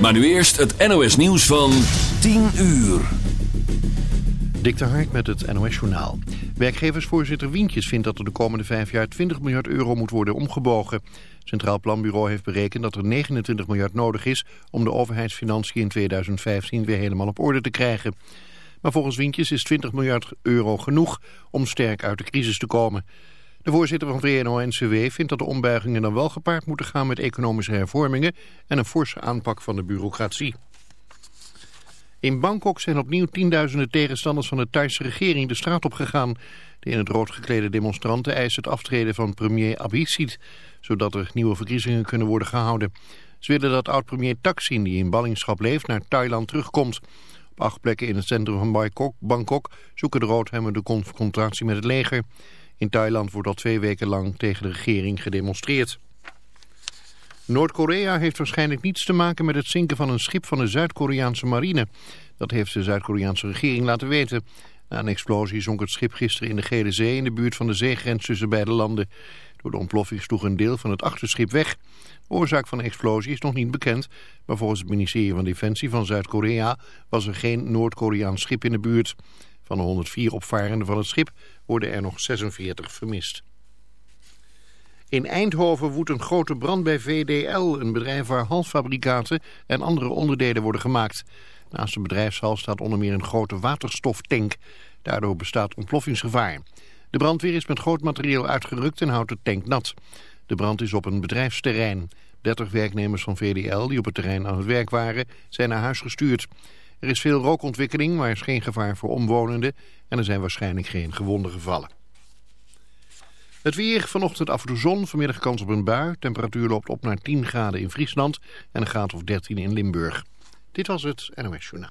Maar nu eerst het NOS nieuws van 10 uur. Dik de Hark met het NOS Journaal. Werkgeversvoorzitter Wientjes vindt dat er de komende vijf jaar 20 miljard euro moet worden omgebogen. Centraal Planbureau heeft berekend dat er 29 miljard nodig is om de overheidsfinanciën in 2015 weer helemaal op orde te krijgen. Maar volgens Wientjes is 20 miljard euro genoeg om sterk uit de crisis te komen. De voorzitter van VNO-NCW vindt dat de ombuigingen dan wel gepaard moeten gaan met economische hervormingen en een forse aanpak van de bureaucratie. In Bangkok zijn opnieuw tienduizenden tegenstanders van de Thaise regering de straat op gegaan. De in het rood geklede demonstranten eisen het aftreden van premier Abhisit, zodat er nieuwe verkiezingen kunnen worden gehouden. Ze willen dat oud-premier Thaksin, die in ballingschap leeft, naar Thailand terugkomt. Op acht plekken in het centrum van Bangkok zoeken de roodhemmen de confrontatie met het leger. In Thailand wordt al twee weken lang tegen de regering gedemonstreerd. Noord-Korea heeft waarschijnlijk niets te maken met het zinken van een schip van de Zuid-Koreaanse marine. Dat heeft de Zuid-Koreaanse regering laten weten. Na een explosie zonk het schip gisteren in de Gele Zee in de buurt van de zeegrens tussen beide landen. Door de ontploffing sloeg een deel van het achterschip weg. De oorzaak van de explosie is nog niet bekend, maar volgens het ministerie van Defensie van Zuid-Korea was er geen Noord-Koreaans schip in de buurt. Van de 104 opvarenden van het schip worden er nog 46 vermist. In Eindhoven woedt een grote brand bij VDL, een bedrijf waar halffabrikaten en andere onderdelen worden gemaakt. Naast de bedrijfshal staat onder meer een grote waterstoftank. Daardoor bestaat ontploffingsgevaar. De brandweer is met groot materieel uitgerukt en houdt de tank nat. De brand is op een bedrijfsterrein. 30 werknemers van VDL die op het terrein aan het werk waren, zijn naar huis gestuurd. Er is veel rookontwikkeling, maar er is geen gevaar voor omwonenden en er zijn waarschijnlijk geen gewonden gevallen. Het weer, vanochtend af en zon, vanmiddag kans op een bui. Temperatuur loopt op naar 10 graden in Friesland en een graad of 13 in Limburg. Dit was het NOS Journaal.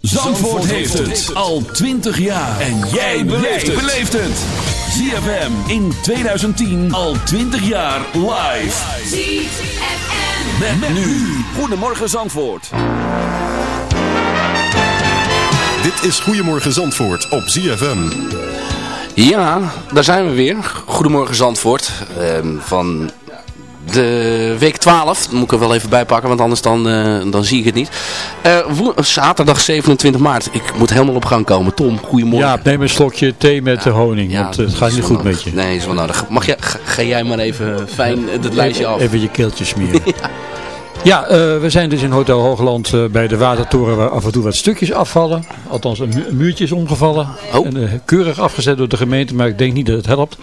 Zandvoort heeft het al 20 jaar. En jij beleeft het. ZFM in 2010 al 20 jaar live. ZFM. Met, nu. Goedemorgen Zandvoort. Dit is Goedemorgen Zandvoort op ZFM. Ja, daar zijn we weer. Goedemorgen Zandvoort. Ehm, van de week 12. Dat moet ik er wel even bij pakken, want anders dan, eh, dan zie ik het niet. Eh, zaterdag 27 maart. Ik moet helemaal op gang komen. Tom, goedemorgen. Ja, neem een slokje thee met de honing, want het dat gaat niet goed met je. Nee, is wel nodig. Mag jij, ga, ga jij maar even fijn het lijstje af. Even je keeltje smeren. ja, eh, we zijn dus in Hotel Hoogland eh, bij de Watertoren waar af en toe wat stukjes afvallen. Althans, een, mu- een muurtje is omgevallen. Oh. En, eh, keurig afgezet door de gemeente, maar ik denk niet dat het helpt.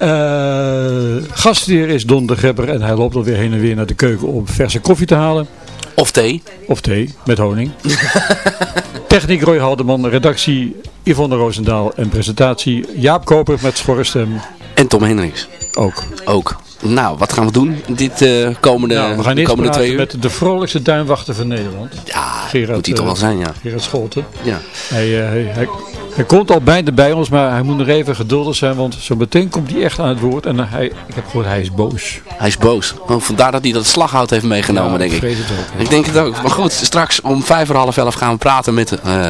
Eh gastheer is Don de Grebber en hij loopt alweer heen en weer naar de keuken om verse koffie te halen. Of thee. Of thee, met honing. Techniek Roy Haldeman, redactie Yvonne Roosendaal en presentatie Jaap Koper met schorrestem En Tom Hendricks. ook. Ook. Nou, wat gaan we doen dit eh, komende, Nou, we gaan de eerst komende twee praten uur? met de vrolijkste duinwachter van Nederland. Ja, Gerard, moet die toch eh, wel zijn, ja. Gerard Scholten. ja. Hij, hij, hij Hij komt al bijna bij ons, maar hij moet nog even geduldig zijn, want zo meteen komt hij echt aan het woord. En hij, ik heb gehoord, hij is boos. Hij is boos. Oh, vandaar dat hij dat slaghout heeft meegenomen, Ja, denk ik. vrees het ook. Ik denk het ook. Maar goed, straks om vijf voor half elf gaan we praten met eh,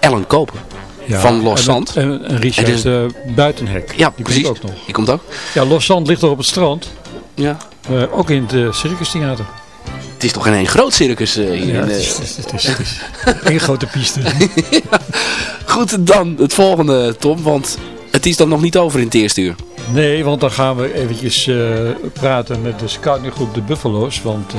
Ellen Koper. Ja, Van Los Zand. En, en Richard En dus- eh, Buitenhek. Ja, die precies. komt ook nog. Die komt ook. Ja, Los Zand ligt toch op het strand. Ja. Eh, ook in het uh, Circus Theater. Het is toch een groot circus eh, hier. Ja, in, is, het is, het is, het is één grote piste. Goed, dan het volgende, Tom. Want het is dan nog niet over in het eerste uur. Nee, want dan gaan we eventjes eh, praten met de scoutinggroep de Buffalo's. Want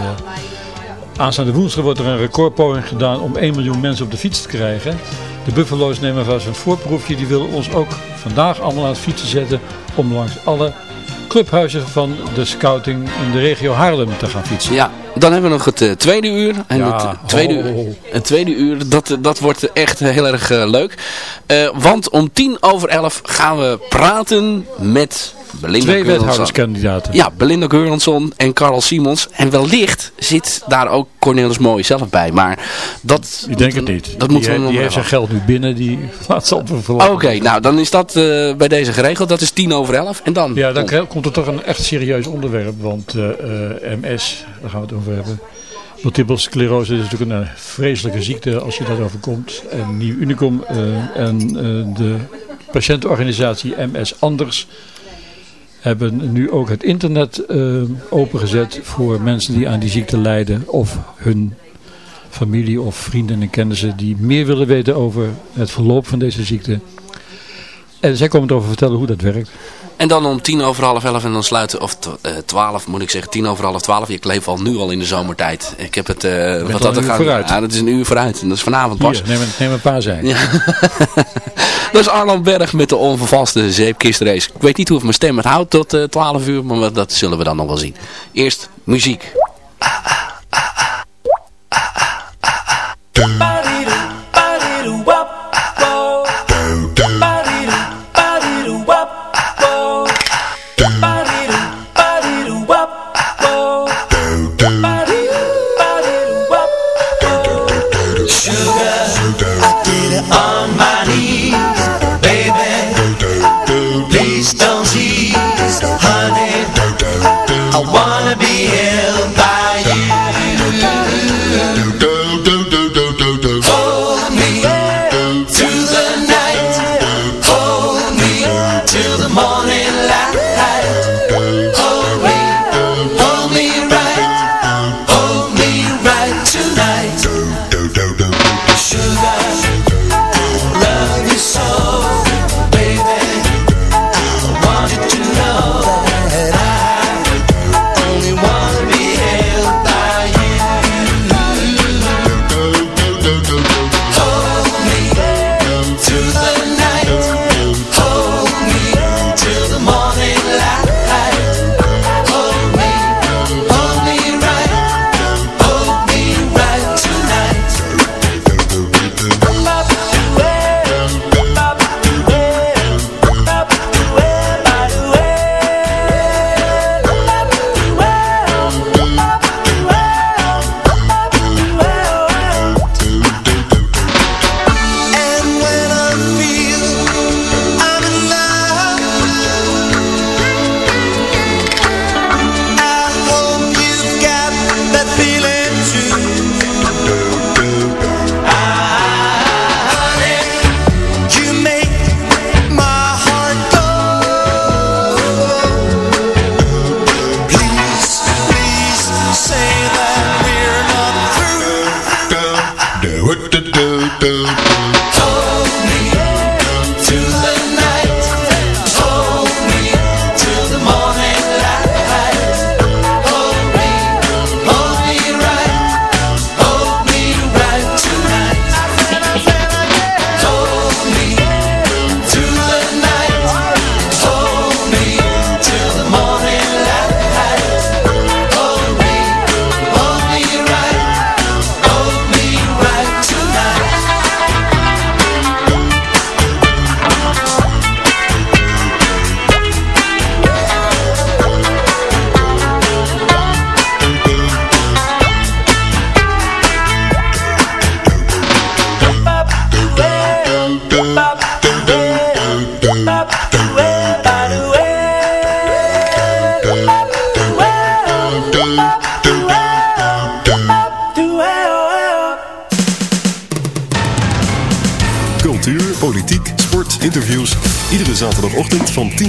aanstaande woensdag wordt er een recordpoging gedaan om 1 miljoen mensen op de fiets te krijgen. De Buffalo's nemen vast een voorproefje. Die willen ons ook vandaag allemaal aan het fietsen zetten om langs alle clubhuizen van de scouting in de regio Haarlem te gaan fietsen. Ja, dan hebben we nog het eh, tweede uur. En Ja, het, tweede ho, ho, uur, ho. het tweede uur, dat, eh, dat wordt echt heel erg eh, leuk. Want om tien over elf gaan we praten met Belinda Twee wethouderskandidaten. Ja, Belinda Geurensson en Karel Simons. En wellicht zit daar ook Cornelis Mooi zelf bij. Maar dat... Ik denk het niet. Dat die, moeten we nog die heeft zijn geld nu binnen. Die laat ze op een Oké, nou dan is dat eh, bij deze geregeld. Dat is tien over elf. En dan... Ja, dan komt er toch een echt serieus onderwerp. Want eh, eh, MS, daar gaan we het over hebben. Multiple sclerose is natuurlijk een vreselijke ziekte als je dat overkomt. En Nieuw Unicum eh, en de patiëntenorganisatie MS Anders hebben nu ook het internet eh, opengezet voor mensen die aan die ziekte lijden. Of hun familie of vrienden en kennissen die meer willen weten over het verloop van deze ziekte. En zij komen erover vertellen hoe dat werkt. En dan om tien over half elf en dan sluiten, of eh, twaalf moet ik zeggen, tien over half twaalf. Ik leef al nu al in de zomertijd. Ik heb het, eh wat dat er gaat. vooruit. Ja, dat is een uur vooruit. En dat is vanavond pas. Hier, neem, een, neem een paar zijn. Ja. dat is Arnold Berg met de onvervaste zeepkistrace. Ik weet niet hoe het mijn stem het houdt tot eh 12 uur, maar dat zullen we dan nog wel zien. Eerst muziek. Wanna be held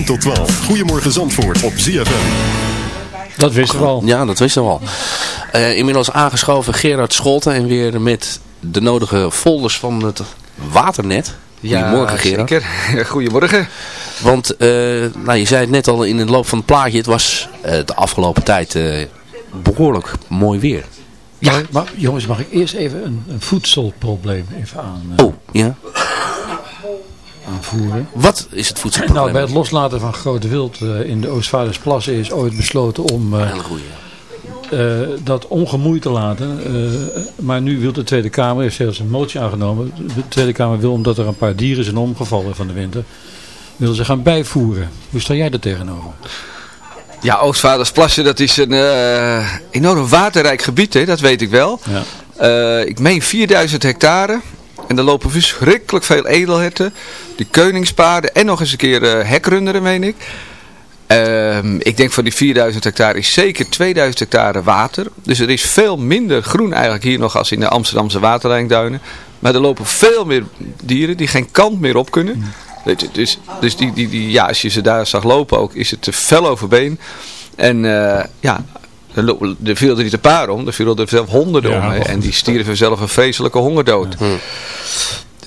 tot 12. Goedemorgen Zandvoort op ZFM. Dat wisten we al. Ja, dat wisten we al. Eh, inmiddels aangeschoven Gerard Scholten en weer met de nodige folders van het waternet. Goedemorgen Gerard. Zeker. Goedemorgen. Want eh, nou, je zei het net al in de loop van het plaatje, het was eh, de afgelopen tijd eh, behoorlijk mooi weer. Ja. Maar, maar, jongens, mag ik eerst even een, een voedselprobleem even aan, Oh, ja. Aanvoeren? Wat is het voedselprobleem? Nou, bij het loslaten van groot wild eh, in de Oostvaardersplassen is ooit besloten om eh, eh, dat ongemoeid te laten. Eh, maar nu wil de Tweede Kamer, heeft zelfs een motie aangenomen. De Tweede Kamer wil, omdat er een paar dieren zijn omgevallen van de winter, wil ze gaan bijvoeren. Hoe sta jij er tegenover? Ja, Oostvaardersplassen, dat is een eh, enorm waterrijk gebied, hè, dat weet ik wel. Ja. Eh, ik meen 4000 hectare. En er lopen verschrikkelijk veel edelherten. Die koningspaarden en nog eens een keer eh, hekrunderen, meen ik. Ehm, ik denk van die 4000 hectare is zeker 2000 hectare water. Dus er is veel minder groen eigenlijk hier nog als in de Amsterdamse waterlijnduinen. Maar er lopen veel meer dieren die geen kant meer op kunnen. Dus, dus die, die, die, ja, als je ze daar zag lopen ook, is het te fel overbeen. En eh, ja, er, viel er niet een paar om, er vielen er zelf honderden Ja, om. Hè, en die stierven zelf een vreselijke hongerdood.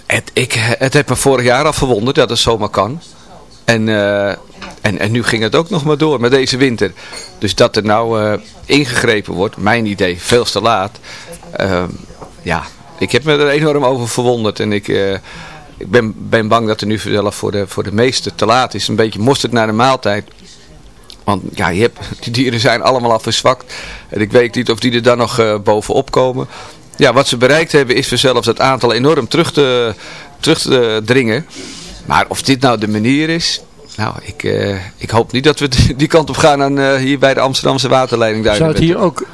Het, ik, het heeft me vorig jaar al verwonderd dat het zomaar kan. En, eh, en, en nu ging het ook nog maar door met deze winter. Dus dat er nou eh, ingegrepen wordt, mijn idee, veel te laat. Ehm, ja, ik heb me er enorm over verwonderd. En ik, eh, ik ben, ben bang dat er nu zelf voor de, voor de meesten te laat is. Een beetje mosterd naar de maaltijd. Want ja, je hebt, die dieren zijn allemaal al verzwakt. En ik weet niet of die er dan nog eh, bovenop komen. Ja, wat ze bereikt hebben is voor zelfs het aantal enorm terug te, terug te dringen. Maar of dit nou de manier is... Nou, ik, eh, ik hoop niet dat we die kant op gaan aan, eh, hier bij de Amsterdamse waterleiding. Zou het hier ook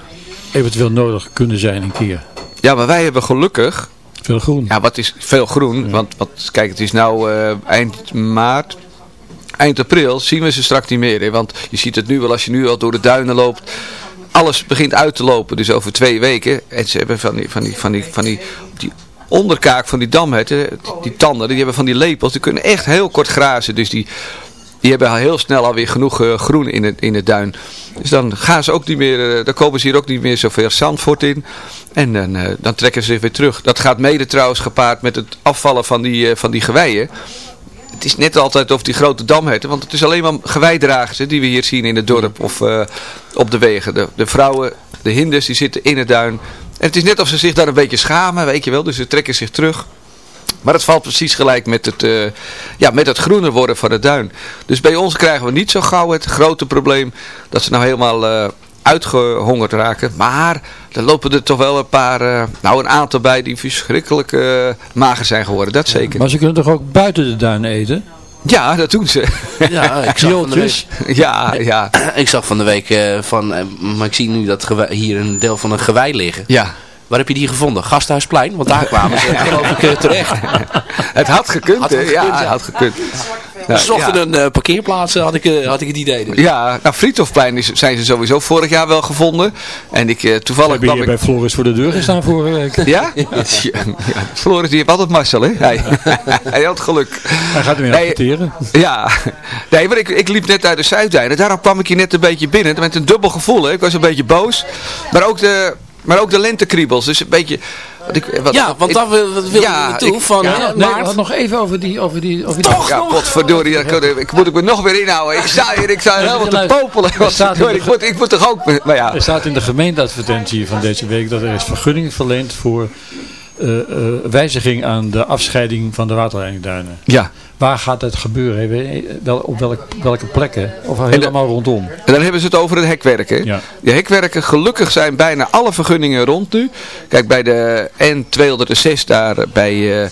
eventueel nodig kunnen zijn een keer? Ja, maar wij hebben gelukkig... Veel groen. Ja, wat is veel groen? Want, want kijk, het is nou eh, eind maart... Eind april zien we ze straks niet meer. Hè? Want je ziet het nu wel als je nu al door de duinen loopt. Alles begint uit te lopen. Dus over twee weken. En ze hebben van die, van die, van die, van die, die onderkaak van die damherten. Die, die tanden. Die hebben van die lepels. Die kunnen echt heel kort grazen. Dus die, die hebben heel snel alweer genoeg eh, groen in het, in het duin. Dus dan gaan ze ook niet meer, eh, dan komen ze hier ook niet meer zoveel zandvoort in. En dan, eh, dan trekken ze zich weer terug. Dat gaat mede trouwens gepaard met het afvallen van die, van die geweien. Het is net altijd of die grote damherten, want het is alleen maar geweidragers hè, die we hier zien in het dorp of eh, op de wegen. De, de vrouwen, de hinders, die zitten in het duin. En het is net of ze zich daar een beetje schamen, weet je wel. Dus ze trekken zich terug. Maar het valt precies gelijk met het, eh, ja, met het groener worden van het duin. Dus bij ons krijgen we niet zo gauw het grote probleem dat ze nou helemaal eh, uitgehongerd raken. Maar er lopen er toch wel een paar, eh, nou een aantal bij die verschrikkelijk eh, mager zijn geworden. Dat zeker. Maar ze kunnen toch ook buiten de duinen eten? Ja, dat doen ze. Ja, ik zag van de week, ja, ja, ik zag van de week eh, van, maar ik zie nu dat gewei- hier een deel van een gewei liggen. ja. Waar heb je die gevonden? Gasthuisplein? Want daar kwamen ze geloof ik terecht. Het had gekund, Had hè? gekund, ja, ja. het had gekund. Nou, Ze zochten ja. een eh, parkeerplaats, had ik, eh, had ik het idee. Dus. Ja, nou Friedhofplein is, zijn ze sowieso vorig jaar wel gevonden. En ik eh, toevallig Hebben kwam hier ik... bij Floris voor de deur gestaan vorige week? Ja? ja. Floris die heeft altijd Marcel, hè? Hij, hij had geluk. Hij gaat weer Nee. Ja, nee, maar ik, ik liep net uit de Zuidduinen. Daarom kwam ik hier net een beetje binnen. Met een dubbel gevoel, hè. Ik was een beetje boos. Maar ook de, maar ook de lentekriebels. Dus een beetje... Wat ik, wat, Ja, want ik- daar wil- wilden Ja, we toe. ik- van, Ja, eh, nee, maart. nog even over die... Over die, over die Toch? Ja, nog? potverdorie, ik, ik moet ik me nog weer inhouden. Ik sta hier, ik sta hier helemaal te popelen. staat de- Ik moet, ik moet toch ook... Maar ja, Er staat in de gemeenteadvertentie van deze week dat er is vergunning verleend voor eh, eh, wijziging aan de afscheiding van de waterleidingduinen. ja. Waar gaat het gebeuren? We- Wel, op welk, welke plekken? Of helemaal rondom? En dan hebben ze het over het hekwerk. Hè? Ja. Die hekwerken, gelukkig zijn bijna alle vergunningen rond nu. Kijk, bij de N206 daar eh, bij eh,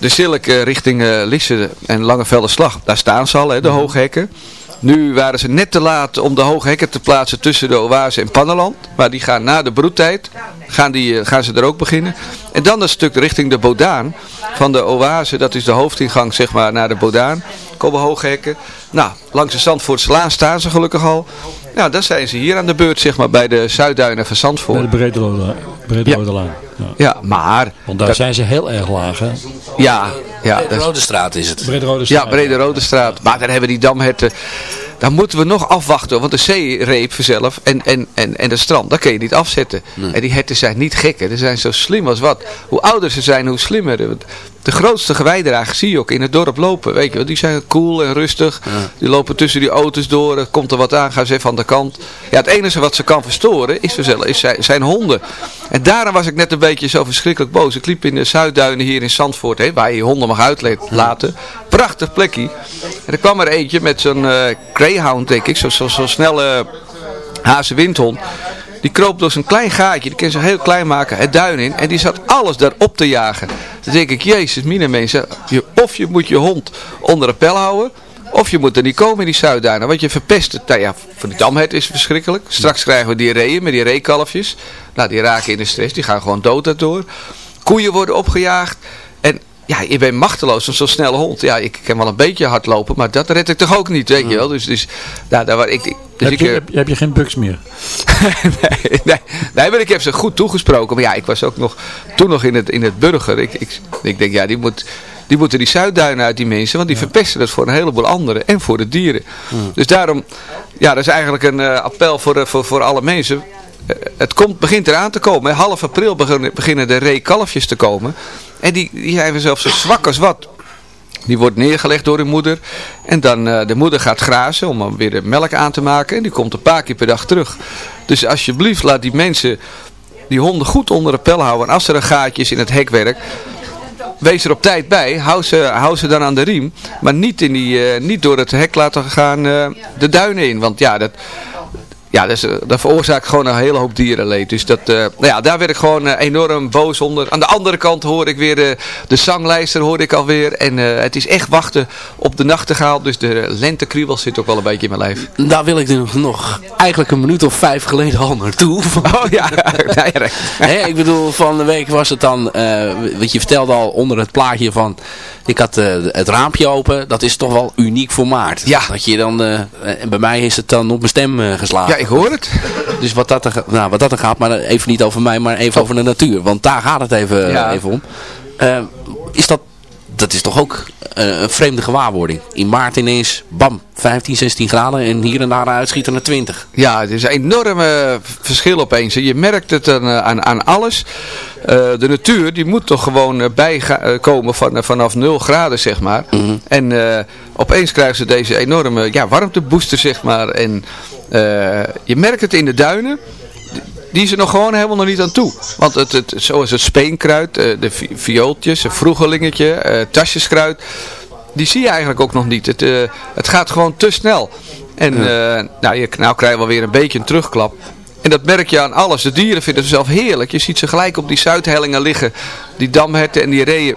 de Zilk eh, richting eh, Lisse en Langevelderslag. Daar staan ze al, hè, de Mhm. hoge hekken. Nu waren ze net te laat om de hoge hekken te plaatsen tussen de Oase en Panneland. Maar die gaan na de broedtijd, gaan, die, eh, gaan ze er ook beginnen. En dan dat stuk richting de Bodaan. Van de Oase, dat is de hoofdingang zeg maar naar de Bodaan. Komen hoge hekken. Nou, langs de Zandvoortslaan staan ze gelukkig al. Nou, dan zijn ze hier aan de beurt zeg maar bij de Zuidduinen van Bij Zandvoort. de Brederode Brederode Laan. Ja. Ja, maar... Want daar dat- zijn ze heel erg laag. Hè? Ja, ja. De dat is- Rode Straat is het. Brede Rode ja, Straat. Brede Rode Straat. Maar dan hebben we die damherten. Dan moeten we nog afwachten. Want de zeereep zelf en, en, en, en de strand, dat kun je niet afzetten. En die herten zijn niet gekken. Ze zijn zo slim als wat. Hoe ouder ze zijn, hoe slimmer. De grootste geweidragers zie je ook in het dorp lopen. Weet je, die zijn cool en rustig. Die lopen tussen die auto's door. Er komt er wat aan, gaan ze even aan de kant. Ja, het enige wat ze kan verstoren is, is zijn, zijn honden. En daarom was ik net een beetje zo verschrikkelijk boos. Ik liep in de Zuidduinen hier in Zandvoort, hè, waar je je honden mag uitlaten. Prachtig plekje. En er kwam er eentje met zo'n eh, greyhound, denk ik. Zo'n zo, zo snelle hazenwindhond. Die kroop door zo'n klein gaatje, die kan ze heel klein maken, het duin in. En die zat alles daarop te jagen. Dan denk ik, jezus, mine mensen. Je, of je moet je hond onder een pel houden. Of je moet er niet komen in die Zuidduinen. Want je verpest het. Nou ja, voor damhet is verschrikkelijk. Straks krijgen we die reeën met die reekalfjes. Nou, die raken in de stress. Die gaan gewoon dood daardoor. Koeien worden opgejaagd. Ja, je bent machteloos. Zo'n snelle hond. Ja, ik kan wel een beetje hard lopen. Maar dat red ik toch ook niet, weet je wel. Dus, dus nou, daar waar ik... Dus heb, ik, je, eh, heb, heb je geen bugs meer? nee, nee, nee, maar ik heb ze goed toegesproken. Maar ja, ik was ook nog, toen nog in het, in het burger. Ik, ik, ik denk, ja, die, moet, die moeten die Zuidduinen uit die mensen. Want die verpesten het voor een heleboel anderen. En voor de dieren. Dus daarom, ja, dat is eigenlijk een eh, appel voor, eh, voor, voor alle mensen. Eh, het komt, begint eraan te komen. Half april beginnen, de reekalfjes te komen. En die, die zijn zelfs zo zwak als wat. Die wordt neergelegd door hun moeder. En dan eh, de moeder gaat grazen om weer de melk aan te maken. En die komt een paar keer per dag terug. Dus alsjeblieft laat die mensen die honden goed onder de pel houden. En als er een gaatje is in het hekwerk. Wees er op tijd bij. Hou ze, hou ze dan aan de riem. Maar niet, in die, eh, niet door het hek laten gaan de duinen in. Want ja, dat, ja, dat, is, eh, dat veroorzaakt gewoon een hele hoop dierenleed. Dus dat, eh, nou ja, daar werd ik gewoon eh, enorm boos onder. Aan de andere kant hoor ik weer de, de zanglijster hoor ik alweer. En het is echt wachten op de nachtegaal. Dus de lentekriebel zit ook wel een beetje in mijn lijf. Daar wil ik er nog eigenlijk een minuut of vijf geleden al naartoe. Oh ja, nee, ik bedoel, van de week was het dan, wat je vertelde al onder het plaatje van, ik had het raampje open, dat is toch wel uniek voor maart. Ja. Dat je dan, en bij mij is het dan op mijn stem eh, geslagen. Ja, ik hoor het. Dus wat dat, er, nou, wat dat er gaat, maar even niet over mij, maar even over de natuur. Want daar gaat het even, Ja. even om. Eh, is dat, dat is toch ook eh, een vreemde gewaarwording. In maart ineens, bam, 15, 16 graden en hier en daar uitschieten naar 20. Ja, het is een enorme verschil opeens. Je merkt het aan, eh, aan, aan alles. Eh, de natuur die moet toch gewoon bijkomen van, vanaf 0 graden, zeg maar. En eh, opeens krijgen ze deze enorme ja, warmtebooster, zeg maar. En je merkt het in de duinen. Die is er nog gewoon helemaal nog niet aan toe. Want het, het, zoals het speenkruid, eh, de vi- viooltjes, een vroegelingetje, eh, tasjeskruid. Die zie je eigenlijk ook nog niet. Het, eh, het gaat gewoon te snel. En nou, je, nou krijg je wel weer een beetje een terugklap. En dat merk je aan alles. De dieren vinden het zelf heerlijk. Je ziet ze gelijk op die zuidhellingen liggen. Die damherten en die reeën.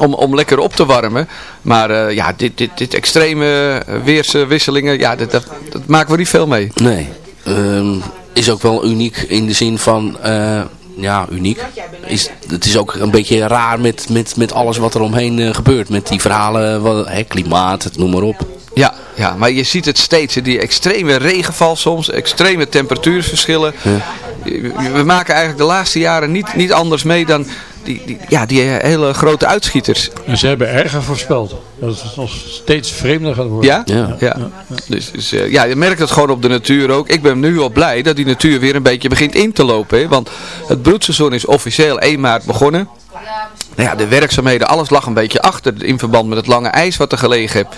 Om, om lekker op te warmen. Maar ja, dit, dit, dit extreme weerswisselingen, ja, dat, dat, dat maken we niet veel mee. Nee. Ehm, is ook wel uniek in de zin van... eh, ja, uniek. Is, het is ook een beetje raar met, met, met alles wat er omheen eh, gebeurt. Met die verhalen, wat, hè, klimaat, het noem maar op. Ja, ja, maar je ziet het steeds. Die extreme regenval soms, extreme temperatuurverschillen. We maken eigenlijk de laatste jaren niet, niet anders mee dan die, die, ja, die hele grote uitschieters. En ze hebben erger voorspeld. Dat het nog steeds vreemder gaat worden. Ja? Ja. Ja. Dus, dus, eh, ja, je merkt het gewoon op de natuur ook. Ik ben nu al blij dat die natuur weer een beetje begint in te lopen. Hè? Want het broedseizoen is officieel 1 maart begonnen. Nou ja, de werkzaamheden, alles lag een beetje achter in verband met het lange ijs wat er gelegen heeft.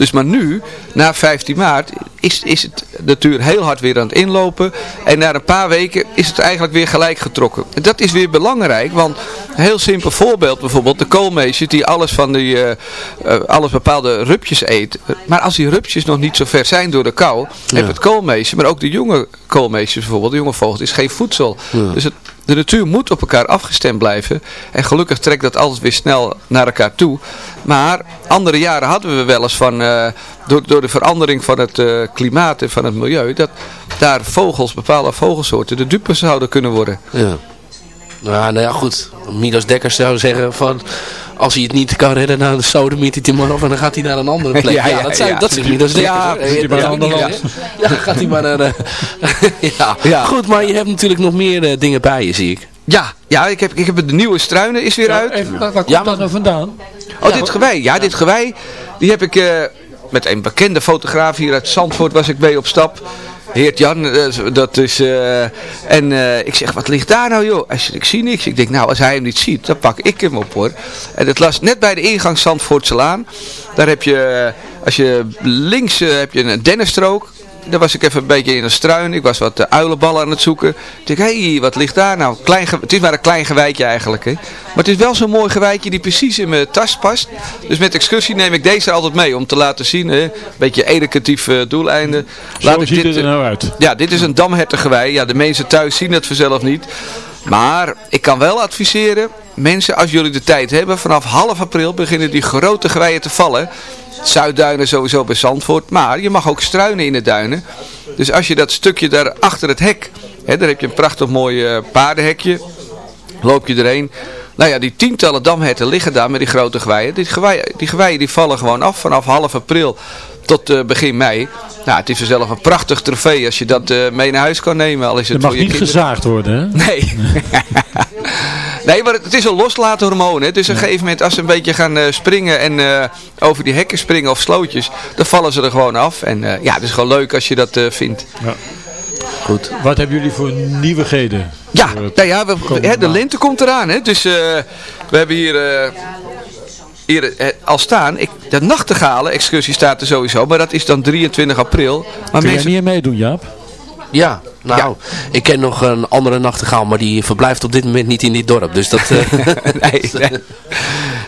Dus maar nu, na 15 maart, is, is het natuur heel hard weer aan het inlopen. En na een paar weken is het eigenlijk weer gelijk getrokken. En dat is weer belangrijk, want heel simpel voorbeeld bijvoorbeeld. De koolmeesje die alles van die, eh, eh, alles bepaalde rupjes eet. Maar als die rupjes nog niet zo ver zijn door de kou, heeft het koolmeesje, maar ook de jonge koolmeesjes bijvoorbeeld, de jonge vogel, is geen voedsel. Dus het, de natuur moet op elkaar afgestemd blijven. En gelukkig trekt dat altijd weer snel naar elkaar toe. Maar andere jaren hadden we wel eens van, eh, door, door de verandering van het klimaat en van het milieu, dat daar vogels, bepaalde vogelsoorten, de dupe zouden kunnen worden. Ja. Nou, nou ja, goed. Midas Dekkers zou zeggen van... Als hij het niet kan redden, nou, dan sodemiet hij hem maar op en dan gaat hij naar een andere plek. Ja, Ja, ja, dat, zou, ja. dat zegt Midas Dekkers. Ja, hoor. gaat hij maar Ja, naar een ander ja, land. Ja, gaat hij maar naar... eh, ja. Ja. Goed, maar je hebt natuurlijk nog meer eh, dingen bij je, zie ik. Ja, ja ik, heb, ik heb de nieuwe struinen is weer Ja, uit. even, waar, waar komt Ja, dat nou vandaan? Oh, dit gewei. Ja, dit gewei, die heb ik eh, met een bekende fotograaf hier uit Zandvoort was ik mee op stap. Heert Jan, eh, dat is, eh, en eh, ik zeg, wat ligt daar nou joh? Ik zie niks. Ik denk, nou, als hij hem niet ziet, dan pak ik hem op hoor. En het las net bij de ingang Zandvoortselaan. Daar heb je, als je links heb je een dennenstrook. Daar was ik even een beetje in een struin. Ik was wat uh, uilenballen aan het zoeken. Ik denk, hé, hey, wat ligt daar nou? Klein het is maar een klein gewijtje eigenlijk. Hè? Maar het is wel zo'n mooi gewijtje die precies in mijn tas past. Dus met excursie neem ik deze altijd mee. Om te laten zien, hè? een beetje educatief uh, doeleinde. Zo ziet het er nou uit. Ja, dit is een damhertengewei. Ja, de mensen thuis zien het vanzelf niet. Maar ik kan wel adviseren, mensen, als jullie de tijd hebben, vanaf half april beginnen die grote geweien te vallen. Zuidduinen sowieso bij Zandvoort, maar je mag ook struinen in de duinen. Dus als je dat stukje daar achter het hek, hè, daar heb je een prachtig mooi uh, paardenhekje, loop je erheen. Nou ja, die tientallen damherten liggen daar met die grote geweien. Die geweien die, geweien, die vallen gewoon af vanaf half april tot uh, begin mei. Nou, het is vanzelf een prachtig trofee als je dat uh, mee naar huis kan nemen. Al is het er mag voor je niet kinderen. gezaagd worden, hè? Nee. nee, maar het, het is een loslaten hormoon. Hè. Dus op een gegeven moment als ze een beetje gaan uh, springen en uh, over die hekken springen of slootjes, dan vallen ze er gewoon af. En uh, ja, het is gewoon leuk als je dat vindt. Ja. Goed. Wat hebben jullie voor nieuwigheden? Ja, nou ja we, hè, de lente komt eraan. Hè. Dus we hebben hier hier eh, al staan. Ik, de nachtegalen excursie staat er sowieso, maar dat is dan 23 april. Maar Kun mensen... jij niet meedoen, Jaap? Ja, nou, ja. ik ken nog een andere nachtegaal, maar die verblijft op dit moment niet in dit dorp. Dus dat... Uh... nee, nee.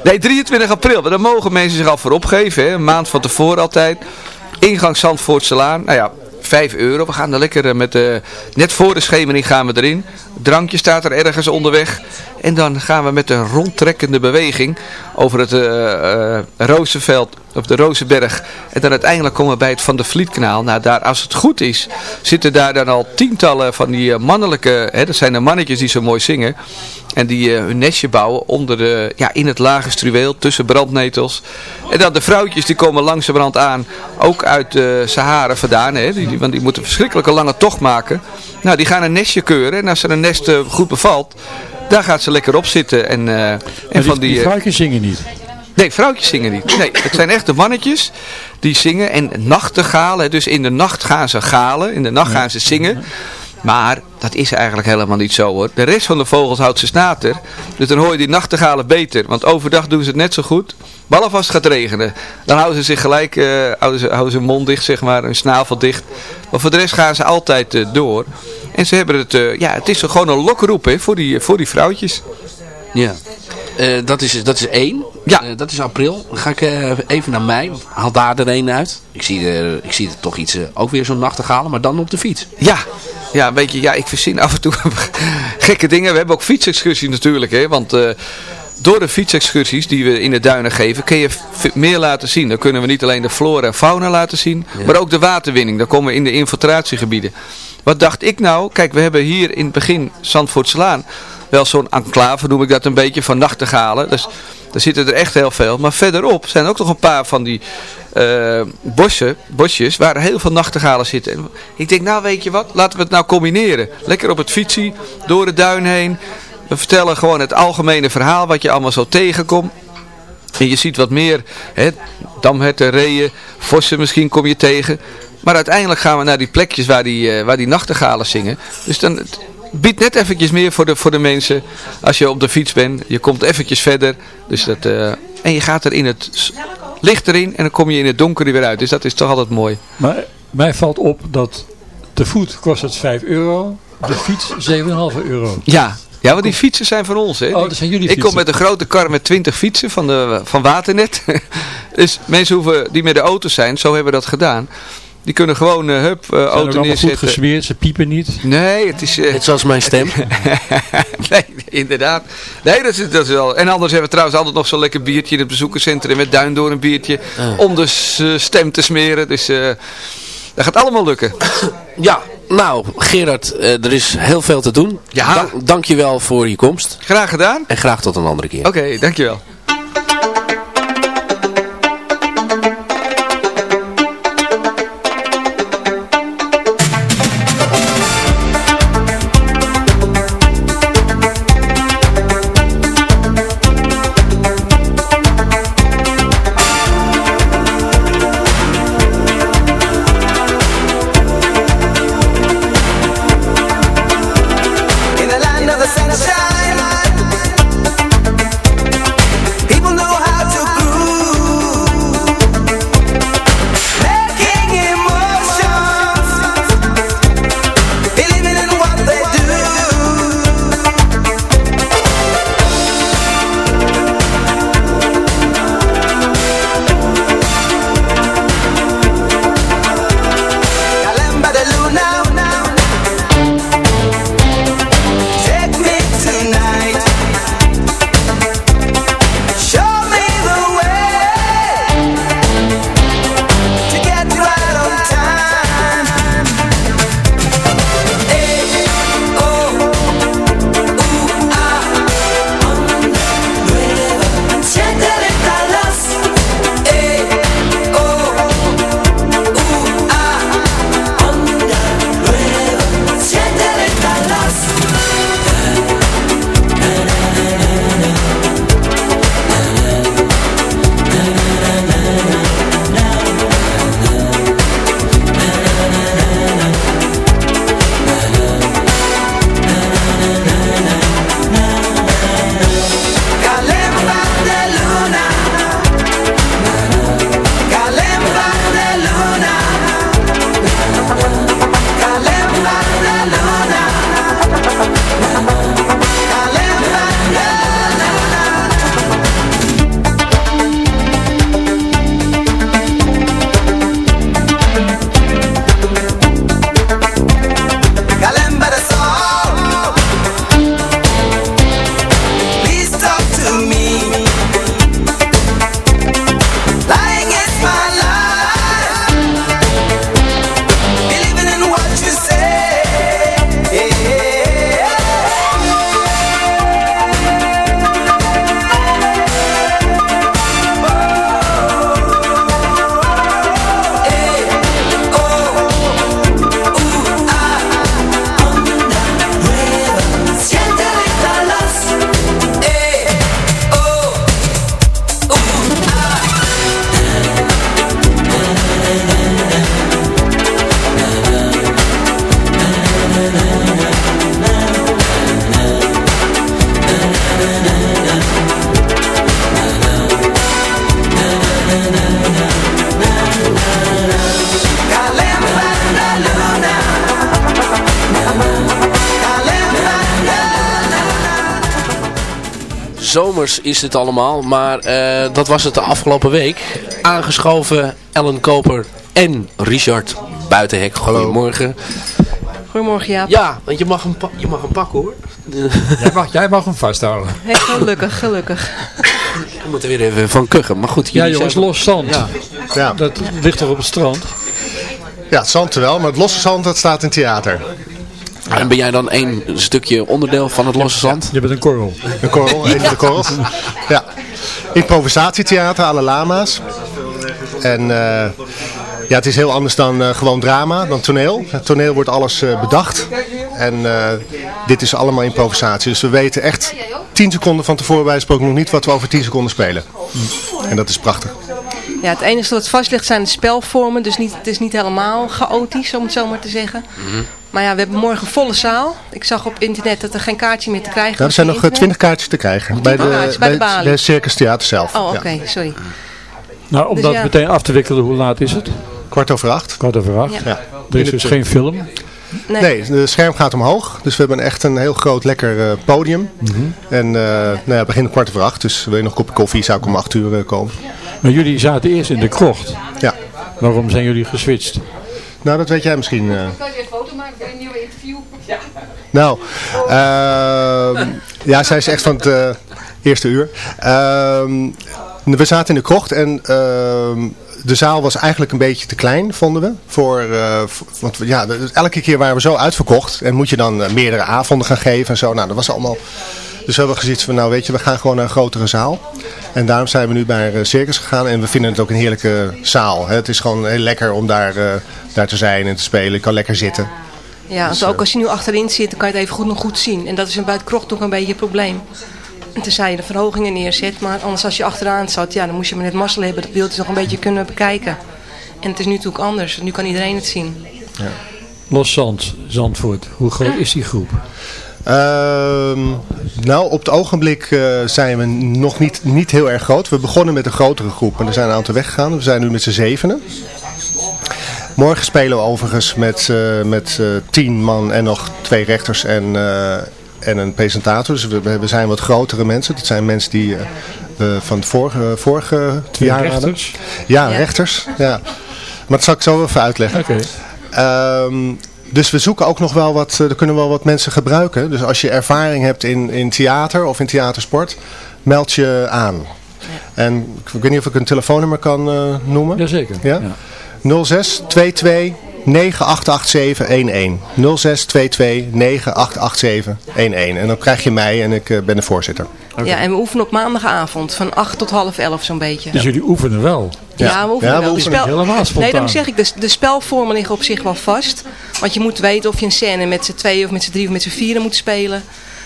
nee, 23 april. Dan mogen mensen zich al voor opgeven. Hè. Een maand van tevoren altijd. Ingang Zandvoortselaan. Nou ja, 5 euro. We gaan er lekker met de... net voor de schemering gaan we erin. Drankje staat er ergens onderweg. En dan gaan we met een rondtrekkende beweging over het uh, uh, Rozenveld, of de Rozenberg. En dan uiteindelijk komen we bij het Van de Vlietkanaal. Nou, daar, als het goed is, zitten daar dan al tientallen van die mannelijke, hè, dat zijn de mannetjes die zo mooi zingen. En die uh, hun nestje bouwen onder de, ja, in het lage struweel, tussen brandnetels. En dan de vrouwtjes die komen langzamerhand aan, ook uit de Sahara vandaan. Hè, die, want die moeten een verschrikkelijke lange tocht maken. Nou, die gaan een nestje keuren. En als er een nest goed bevalt, daar gaat ze lekker op zitten. En, uh, en die, van die, die vrouwtjes zingen niet? Nee, vrouwtjes zingen niet. Nee, het zijn echt de mannetjes die zingen. En nachtegalen, dus in de nacht gaan ze galen. In de nacht gaan ze zingen. Maar dat is eigenlijk helemaal niet zo hoor. De rest van de vogels houdt ze snater. Dus dan hoor je die nachtegalen beter. Want overdag doen ze het net zo goed. Behalve als het gaat regenen. Dan houden ze zich gelijk, uh, houden, ze, houden ze hun mond dicht zeg maar. Hun snavel dicht. Maar voor de rest gaan ze altijd uh, door. En ze hebben het, uh, ja het is gewoon een lokroep hè, voor, die, voor die vrouwtjes. Ja. Uh, dat, is, dat is één. Ja. Uh, dat is april. Dan ga ik uh, even naar mei. Haal daar er een uit. Ik zie er, ik zie er toch iets, ook weer zo'n nachtegalen, maar dan op de fiets. Ja. Ja, een beetje, ja, ik verzin af en toe gekke dingen. We hebben ook fietsexcursies natuurlijk, hè. Want door de fietsexcursies die we in de duinen geven, kun je meer laten zien. Dan kunnen we niet alleen de flora en fauna laten zien, ja. maar ook de waterwinning. Dan komen we in de infiltratiegebieden. Wat dacht ik nou? Kijk, we hebben hier in het begin Zandvoortslaan wel zo'n enclave, noem ik dat een beetje, van nachtegalen. Dus daar zitten er echt heel veel. Maar verderop zijn ook nog een paar van die uh, bossen, bosjes waar heel veel nachtegalen zitten. En ik denk, nou weet je wat, laten we het nou combineren. Lekker op het fietsie, door de duin heen. We vertellen gewoon het algemene verhaal wat je allemaal zo tegenkomt. En je ziet wat meer, hè, damherten, reeën, vossen misschien kom je tegen. Maar uiteindelijk gaan we naar die plekjes waar die, uh, waar die nachtegalen zingen. Dus dan biedt net eventjes meer voor de, voor de mensen als je op de fiets bent. Je komt eventjes verder. Dus dat, uh, en je gaat er in het licht erin en dan kom je in het donker weer uit. Dus dat is toch altijd mooi. Maar mij valt op dat te voet kost het 5 euro, de fiets 7,5 euro. Ja, ja, want die fietsen zijn van ons. Hè. Oh, dat zijn jullie Ik kom met een grote kar met 20 fietsen van, de, van Waternet. dus mensen hoeven, die met de auto's zijn, zo hebben we dat gedaan. Die kunnen gewoon, uh, hup, uh, auto neerzetten. goed gesmeerd, ze piepen niet. Nee, het is... Uh... Net zoals mijn stem. nee, inderdaad. Nee, dat is, dat is wel... En anders hebben we trouwens altijd nog zo'n lekker biertje in het bezoekerscentrum met duindoor een biertje. Om de stem te smeren. Dus dat gaat allemaal lukken. ja, nou Gerard, er is heel veel te doen. Ja. Dank, dank je wel voor je komst. Graag gedaan. En graag tot een andere keer. Oké, okay, dankjewel. Is dit allemaal. Maar eh, dat was het de afgelopen week. Aangeschoven Ellen Koper en Richard Buitenhek. Goedemorgen. Goedemorgen Jaap. Ja, want je mag hem, pa- je mag hem pakken hoor. Jij mag, jij mag hem vasthouden. Hey, gelukkig, gelukkig. We moeten weer even van kuchen. Maar goed, Ja jongens, zijn- los zand. Ja. Ja. Dat ligt toch op het strand? Ja, het zand wel, maar het losse zand dat staat in theater. En ben jij dan één stukje onderdeel van het losse zand? Je bent een korrel. Een korrel, een van de korrels. Ja. Improvisatietheater, alle lama's. En eh, ja, het is heel anders dan eh, gewoon drama, dan toneel. Het toneel wordt alles eh, bedacht. En eh, dit is allemaal improvisatie. Dus we weten echt 10 seconden van tevoren bij spreken nog niet wat we over 10 seconden spelen. En dat is prachtig. Ja, het enige wat vast ligt zijn de spelvormen. Dus niet, het is niet helemaal chaotisch, om het zo maar te zeggen. Maar ja, we hebben morgen volle zaal. Ik zag op internet dat er geen kaartje meer te krijgen Ja, er zijn nog eh. 20 kaartjes te krijgen. Bij de, kaartjes, bij de bij het Circus Theater zelf. Oh, Ja. oké, sorry. Nou, om Dus dat ja. meteen af te wikkelen, hoe laat is het? Kwart over acht. Kwart over acht. Ja. Ja. Er is dus geen film. Nee. Nee, de scherm gaat omhoog. Dus we hebben echt een heel groot lekker eh, podium. En eh nou ja, het om kwart over acht. Dus wil je nog een kopje koffie, zou ik om acht uur komen. Maar jullie zaten eerst in de krocht. Ja. Waarom zijn jullie geswitcht? Nou, dat weet jij misschien. eh. Kan je een foto maken voor een nieuwe interview? Ja. Nou, ehm, ja, zij is echt van het eh, eerste uur. Ehm, we zaten in de krocht en ehm, de zaal was eigenlijk een beetje te klein, vonden we. Voor, eh, voor- want we- ja, elke keer waren we zo uitverkocht en moet je dan meerdere avonden gaan geven en zo. Nou, dat was allemaal... Dus we hebben gezien van, nou weet je, we gaan gewoon naar een grotere zaal. En daarom zijn we nu bij eh, Circus gegaan en we vinden het ook een heerlijke zaal. Hè. Het is gewoon heel lekker om daar, eh, daar te zijn en te spelen. Je kan lekker zitten. Ja, Dus, want ook eh, als je nu achterin zit, dan kan je het even goed nog goed zien. En dat is bij het krocht nog een beetje het probleem. Tenzij je de verhogingen neerzet, maar anders als je achteraan zat, ja, dan moest je maar net mazzel hebben. Dat beeld nog een beetje kunnen bekijken. En het is nu natuurlijk anders. Nu kan iedereen het zien. Los zand, Zandvoort. Hoe groot is die groep? Ehm, nou, op het ogenblik eh, zijn we nog niet, niet heel erg groot. We begonnen met een grotere groep en er zijn een aantal weggegaan. We zijn nu met z'n zevenen. Morgen spelen we overigens met, eh, met eh, tien man en nog twee rechters en, en een presentator. Dus we, we zijn wat grotere mensen. Dat zijn mensen die we van het vorige, vorige Twee jaar rechters? hadden. Ja, Ja. rechters. Ja. Maar dat zal ik zo even uitleggen. Oké. Ehm, dus we zoeken ook nog wel wat, eh, er kunnen wel wat mensen gebruiken. Dus als je ervaring hebt in, in theater of in theatersport, meld je aan. En ik weet niet of ik een telefoonnummer kan eh, noemen. Jazeker. Ja? 06 22 9887 11. 06 22 9887 11. En dan krijg je mij en ik eh, ben de voorzitter. Ja, en we oefenen op maandagavond van 8 tot half 11 zo'n beetje. Dus jullie oefenen wel? Ja, we oefenen Ja, we wel. Helemaal Nee, spontaan. daarom zeg ik, de, de spelvormen liggen op zich wel vast. Want je moet weten of je een scène met z'n tweeën of met z'n drie of met z'n vieren moet spelen.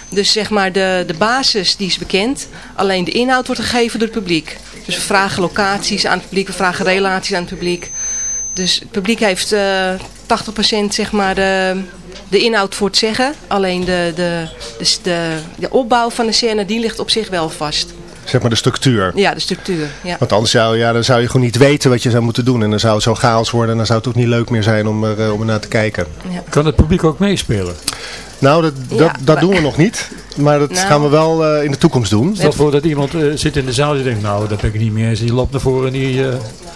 Dus zeg maar, de, de basis die is bekend. Alleen de inhoud wordt gegeven door het publiek. Dus we vragen locaties aan het publiek, we vragen relaties aan het publiek. Dus het publiek heeft eh 80% zeg maar de, de inhoud voor het zeggen. Alleen de, de, de, de, de opbouw van de scène, die ligt op zich wel vast. Zeg maar de structuur. Ja, de structuur. Ja. Want anders zou, ja, dan zou je gewoon niet weten wat je zou moeten doen. En dan zou het zo chaos worden. En dan zou het ook niet leuk meer zijn om er, eh, om er naar te kijken. Kan het publiek ook meespelen? Nou, dat, dat, Ja, dat maar- doen we nog niet. Maar dat Nou. gaan we wel eh, in de toekomst doen. Stel voor dat iemand eh, zit in de zaal die denkt, nou dat ben ik niet meer eens. Die loopt naar voren en die eh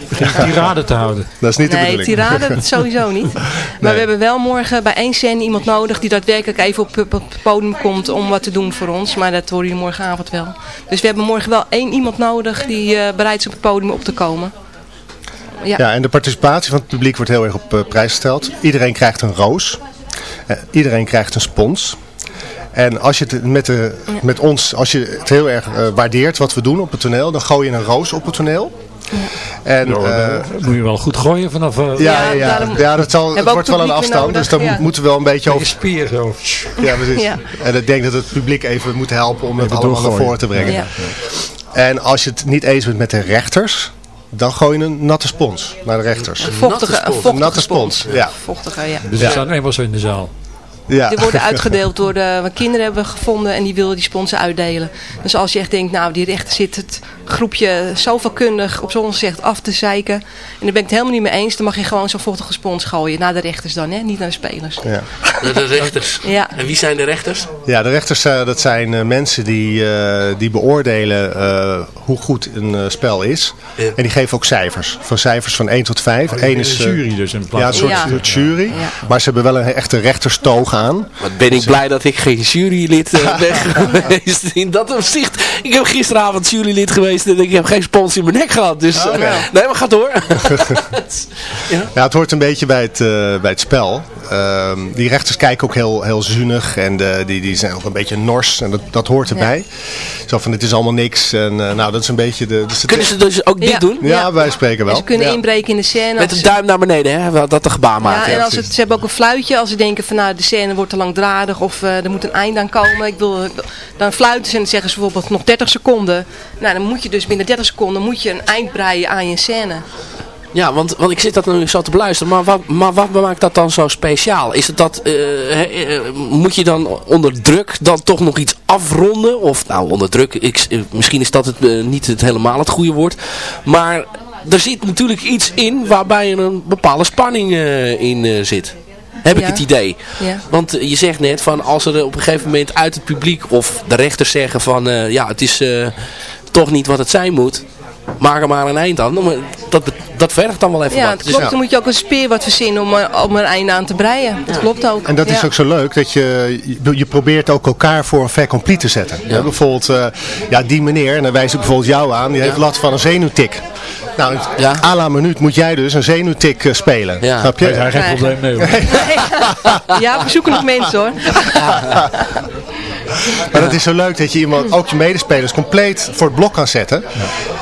begint tirade te houden. Dat is niet de nee, bedoeling. tirade dat sowieso niet. Maar Nee. we hebben wel morgen bij één scène iemand nodig die daadwerkelijk even op, op het podium komt om wat te doen voor ons. Maar dat horen jullie morgenavond wel. Dus we hebben morgen wel één iemand nodig die eh, bereid is op het podium op te komen. Ja. Ja, en de participatie van het publiek wordt heel erg op prijs gesteld. Iedereen krijgt een roos. Eh, iedereen krijgt een spons. En als je het met, de, met ons, als je het heel erg eh, waardeert wat we doen op het toneel, dan gooi je een roos op het toneel. En, eh, moet je wel goed gooien vanaf... eh, ja, ja, ja, daarom ja, dat zal, het wordt wel een afstand, dus dan ja. moeten we wel een beetje je over... spier zo. Ja, precies. Ja. En ik denk dat het publiek even moet helpen om het allemaal naar voren te brengen. Ja. En als je het niet eens bent met de rechters, dan gooi je een natte spons naar de rechters. Een vochtige, een spons. vochtige natte spons, ja. Vochtige, ja. Dus er staan eenmaal zo in de zaal. ja. Die worden uitgedeeld door de wat kinderen hebben we gevonden en die willen die sponsen uitdelen. Dus als je echt denkt, nou die rechter zit het groepje zo vakkundig op zo'n zegt af te zeiken. En daar ben ik het helemaal niet mee eens. Dan mag je gewoon zo'n vochtige spons gooien. Naar de rechters dan, hè? niet naar de spelers. Ja. De, de rechters. Ja. En wie zijn de rechters? Ja, de rechters eh, dat zijn eh, mensen die, eh, die beoordelen eh, hoe goed een eh, spel is. Ja. En die geven ook cijfers. Van cijfers van 1 tot 5. Oh, is, jury dus in plaats Ja, een soort, Ja. jury. Maar ze hebben wel een echte rechterstoog aan. Wat ben ik blij dat ik geen jurylid ben geweest in dat opzicht. Ik heb gisteravond jurylid geweest en ik heb geen spons in mijn nek gehad. Dus Oh, eh, ja. nee, maar ga door. Ja, het hoort een beetje bij het, eh, bij het spel. Ehm, die rechters kijken ook heel, heel zuinig en eh, die, die zijn ook een beetje nors en dat, dat hoort erbij. Zo van het is allemaal niks en eh, nou dat is een beetje de... Dus het- Kunnen ze dus ook dit Ja. doen? Ja, wij spreken wel. En ze kunnen Ja. inbreken in de scène. Met een duim naar beneden, hè? Dat de gebaar Ja, maken. en als het, ze hebben ook een fluitje als ze denken van nou de scène wordt te langdradig of eh, er moet een eind aan komen. Ik wil, dan fluiten ze en dan zeggen ze bijvoorbeeld nog 30 seconden. Nou dan moet je dus binnen 30 seconden moet je een eind breien aan je scène. Ja, want, want ik zit dat nu zo te beluisteren. Maar wat, maar wat maakt dat dan zo speciaal? Is het dat, eh, eh, moet je dan onder druk dan toch nog iets afronden? Of nou, onder druk, ik, eh, misschien is dat het, niet het helemaal het goede woord. Maar er zit natuurlijk iets in waarbij er een bepaalde spanning in zit. Heb ik het idee. Ja. Want je zegt net van als er op een gegeven moment uit het publiek of de rechters zeggen van ja het is toch niet wat het zijn moet. Maak er maar een eind aan. Dan- Dat, dat vergt dan wel even Ja, wat. Dus- klopt. Dan moet je ook een speer wat verzinnen om, er- om er een eind aan te breien. Dat klopt ook. En dat is ook zo leuk, dat je, je, probeert ook elkaar voor een fait accompli te zetten. Ja. bijvoorbeeld, eh, ja, die meneer, en dan wijs ik bijvoorbeeld jou aan, die heeft last van een zenuwtik. Nou, Ja. à la minuut moet jij dus een zenuwtik eh, spelen. Ja. Snap je? Daar geen probleem mee hoor. Ja, we zoeken nog mensen hoor. Maar dat is zo leuk dat je iemand, ook je medespelers, compleet voor het blok kan zetten.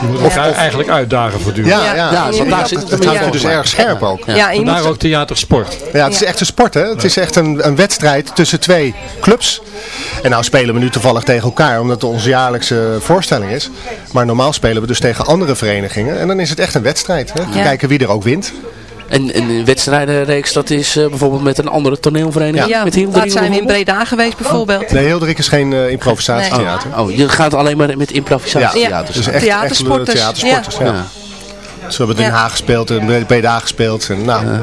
Je moet elkaar eigenlijk uitdagen voortdurend. Ja, ja. Ja, daar dat, zit het houdt je dus erg scherp ook. Ja, Vandaar moet, ook theatersport. Ja, het is echt een sport hè. Het is echt een, een wedstrijd tussen twee clubs. En nou spelen we nu toevallig tegen elkaar, omdat het onze jaarlijkse voorstelling is. Maar normaal spelen we dus tegen andere verenigingen. En dan is het echt een wedstrijd. Hè. Te Ja. kijken wie er ook wint. En, en een wedstrijdenreeks, dat is eh, bijvoorbeeld met een andere toneelvereniging? ja, met laat zijn we in? Breda geweest bijvoorbeeld. Nee, Hilderik is geen eh, improvisatietheater. Oh, je gaat alleen maar met Ja, improvisatietheaters. dus echt, echt Theatersporters. theatersporters. Ja. Ja. We hebben het in Ja. Haag gespeeld, in Breda gespeeld. En, nou, ja.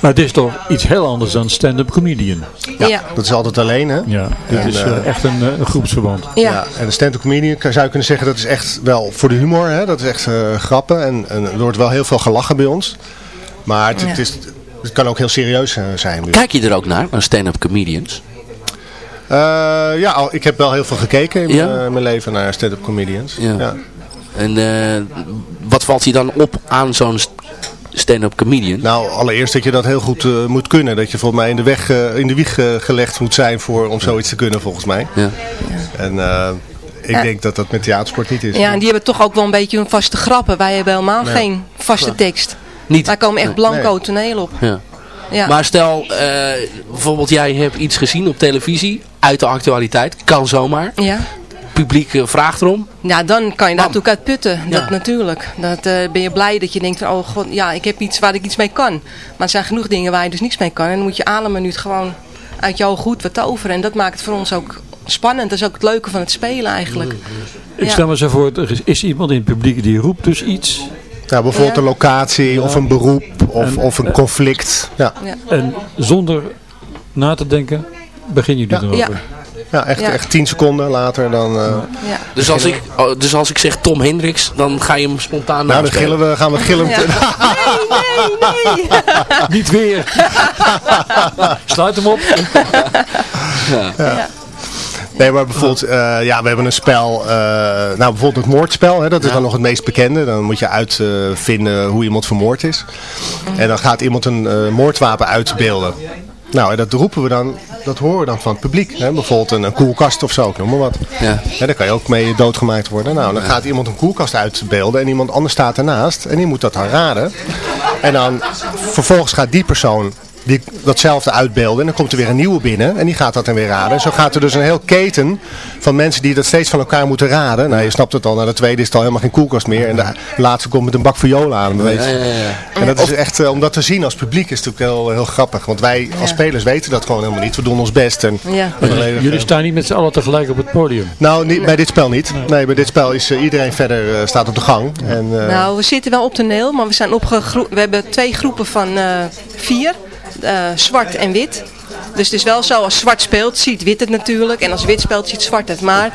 Maar het is toch iets heel anders dan stand-up comedian. Ja. dat is altijd alleen hè. Ja, dit En, is eh, eh, echt een, eh, een groepsverband. Ja. Ja, en de stand-up comedian zou je kunnen zeggen dat is echt wel voor de humor. Hè? Dat is echt eh, grappen. En, en er wordt wel heel veel gelachen bij ons. Maar het, Ja. het, is, het kan ook heel serieus zijn. Kijk je er ook naar, naar stand-up comedians? Eh, ja, al, ik heb wel heel veel gekeken in Ja? mijn, leven naar stand-up comedians. Ja. Ja. En eh, wat valt je dan op aan zo'n stand-up comedian? Nou, allereerst dat je dat heel goed eh, moet kunnen. Dat je volgens mij in de, weg, eh, in de wieg eh, gelegd moet zijn voor, om zoiets te kunnen volgens mij. Ja. En eh, ik Ja. denk dat dat met theatersport niet is. ja, en die hebben toch ook wel een beetje een vaste grappen. Wij hebben helemaal geen vaste tekst. Niet? Wij komen echt Nee. blanco toneel op. Ja. Ja. Maar stel, eh, bijvoorbeeld jij hebt iets gezien op televisie, uit de actualiteit, kan zomaar. ja. Publiek eh, vraagt erom. Ja, dan kan je daar natuurlijk uit putten. Ja. Dat natuurlijk. Dat eh, ben je blij dat je denkt van, oh god, ja, ik heb iets waar ik iets mee kan. Maar er zijn genoeg dingen waar je dus niks mee kan. En dan moet je een minuut gewoon uit jouw goed wat toveren. En dat maakt het voor ons ook spannend. Dat is ook het leuke van het spelen eigenlijk. Ik Ja. stel me zo voor, er is, is iemand in het publiek die roept dus iets. Ja, bijvoorbeeld Ja. een locatie of een beroep of, En- of een conflict. Ja, Ja. En zonder na te denken, begin je Ja. erover. Ja. ja, echt, Ja. echt tien seconden later dan... eh, Ja. Dus als, ik, oh, dus als ik zeg Tom Hendricks, dan ga je hem spontaan nou, dan gillen we, gaan we gillen. Ja. Nee, nee, nee. Niet weer! Sluit hem op! Nee, maar bijvoorbeeld, eh, ja, we hebben een spel, eh, nou bijvoorbeeld het moordspel, hè, dat is dan nog het meest bekende. Dan moet je uitvinden hoe iemand vermoord is. En dan gaat iemand een eh, moordwapen uitbeelden. Nou, en dat roepen we dan, dat horen we dan van het publiek. Hè? Bijvoorbeeld een, een koelkast of zo, ik noem maar wat. Ja. Ja, daar kan je ook mee doodgemaakt worden. Nou, dan gaat iemand een koelkast uitbeelden en iemand anders staat ernaast. En die moet dat dan raden. En dan vervolgens gaat die persoon die datzelfde uitbeelden. En dan komt er weer een nieuwe binnen en die gaat dat dan weer raden. En zo gaat er dus een heel keten van mensen die dat steeds van elkaar moeten raden. Nou, je snapt het al, na de tweede is het al helemaal geen koelkast meer. En de laatste komt met een bak viola aan. Weet je. Ja, ja, ja. En dat is echt, eh, om dat te zien als publiek is natuurlijk heel, heel grappig. Want wij als spelers weten dat gewoon helemaal niet. We doen ons best. En Jullie staan niet met z'n allen tegelijk op het podium. nou, niet, bij dit spel niet. Nee, bij dit spel is eh, iedereen verder eh, staat op de gang. En, eh, Nou, we zitten wel op toneel, maar we, zijn opgegro- we hebben twee groepen van eh, vier. Eh, zwart en wit. Dus het is wel zo, als zwart speelt, ziet wit het natuurlijk. En als wit speelt, ziet zwart het. Maar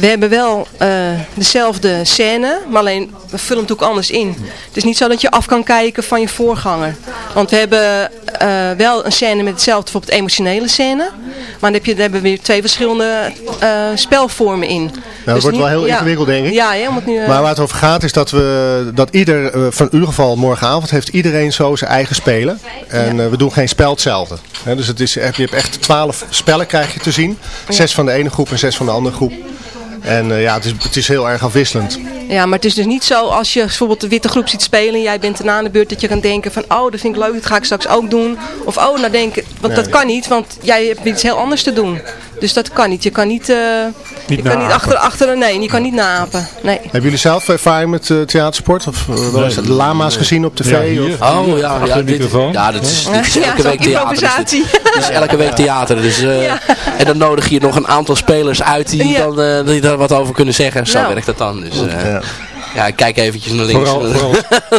we hebben wel eh, dezelfde scène, maar alleen we vullen het ook anders in. Het is niet zo dat je af kan kijken van je voorganger. Want we hebben eh, wel een scène met hetzelfde, bijvoorbeeld emotionele scène. Maar dan, heb je, dan hebben we weer twee verschillende eh, spelvormen in. Nou, dat wordt wel heel ingewikkeld, denk ik. Ja, ja, nu... Maar waar het over gaat is dat we dat ieder, van in ieder geval morgenavond heeft iedereen zo zijn eigen spelen. En we doen geen spel hetzelfde. Dus het is, je hebt echt twaalf spellen krijg je te zien. Zes van de ene groep en zes van de andere groep. En eh, ja, het is, het is heel erg afwisselend. Ja, maar het is dus niet zo als je bijvoorbeeld de witte groep ziet spelen en jij bent erna aan de beurt dat je kan denken van oh dat vind ik leuk, dat ga ik straks ook doen. Of oh nou denken, want Nee. dat kan niet, want jij hebt iets heel anders te doen. Dus dat kan niet. Je kan niet, eh, je kan niet achter, achter een nee, je kan niet napen. Nee. Hebben jullie zelf ervaring met eh, theatersport? Of eh, wel eens de lama's gezien op tv? Ja, hier. of? Oh ja, ja, de dit, microfoon. ja, dat is, dit is Ja, elke week theater. dit. Dat is elke week theater. Dus, eh, Ja. En dan nodig je nog een aantal spelers uit die, Ja. dan, eh, die daar wat over kunnen zeggen. Zo Nou. werkt dat dan. Dus, eh, Ja. ja, ik kijk eventjes naar links. Vooral- vooral.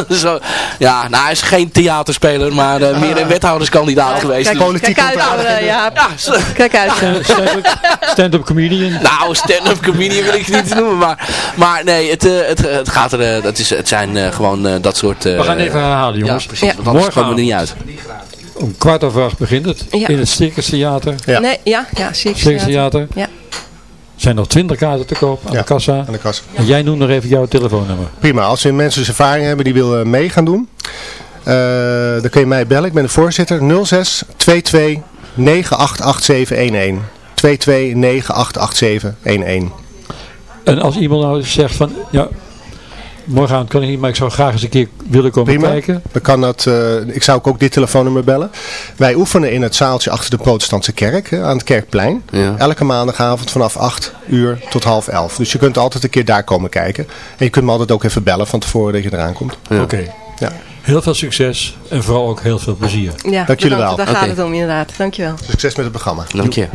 Zo, ja, nou, hij is geen theaterspeler, maar eh, meer een wethouderskandidaat geweest. Kijk, Politiek kijk uit, ja. ja, Kijk uit. Stand-up stand-up comedian. nou, stand-up comedian wil ik het niet noemen, maar, maar nee, het, eh, het, het gaat er, eh, dat is, het zijn eh, gewoon dat soort... eh, We gaan even herhalen Ja, jongens. precies, Ja. want anders Morgen komen we er niet uit. Om kwart over acht begint het. Ja. In het Circus Theater. Ja. Nee, ja, ja, Circus. Theater. Ja. Er zijn nog twintig kaarten te koop aan Ja. de kassa. Aan de kassa. En jij noemt nog even jouw telefoonnummer. Prima, als er mensen dus ervaring hebben die willen mee gaan doen, eh, dan kun je mij bellen. Ik ben de voorzitter 06 22 988711. 22 988711. En als iemand nou zegt van, ja, morgenavond kan ik niet, maar ik zou graag eens een keer willen komen Prima. kijken. Dan kan dat, eh, ik zou ook dit telefoonnummer bellen. Wij oefenen in het zaaltje achter de protestantse kerk hè, aan het Kerkplein. Ja. Elke maandagavond vanaf 8 uur tot half 11. Dus je kunt altijd een keer daar komen kijken. En je kunt me altijd ook even bellen van tevoren dat je eraan komt. Oké. Ja. Heel veel succes en vooral ook heel veel plezier. Ja, Dank jullie wel. Daar gaat het om inderdaad. Dankjewel. Succes met het programma. Dank je.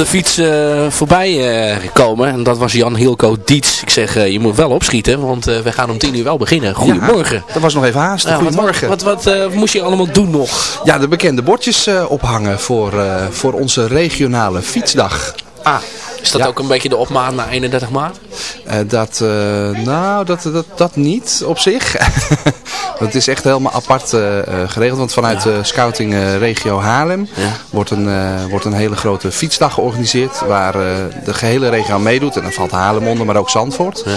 De fiets eh, voorbij eh, komen. En dat was Jan Hilco Diets. Ik zeg, je moet wel opschieten, want we gaan om tien uur wel beginnen. Goedemorgen. Ja, dat was nog even haast. Goedemorgen. Wat, wat, wat moest je allemaal doen nog? Ja, de bekende bordjes ophangen voor, voor onze regionale fietsdag. Ah, is dat ook een beetje de opmaat naar 31 maart? Uh, dat, uh, nou, dat, dat, dat niet op zich. dat is echt helemaal apart uh, geregeld. Want vanuit de scouting regio Haarlem wordt, een, wordt een hele grote fietsdag georganiseerd. Waar de gehele regio aan meedoet. En dan valt Haarlem onder, maar ook Zandvoort. Ja.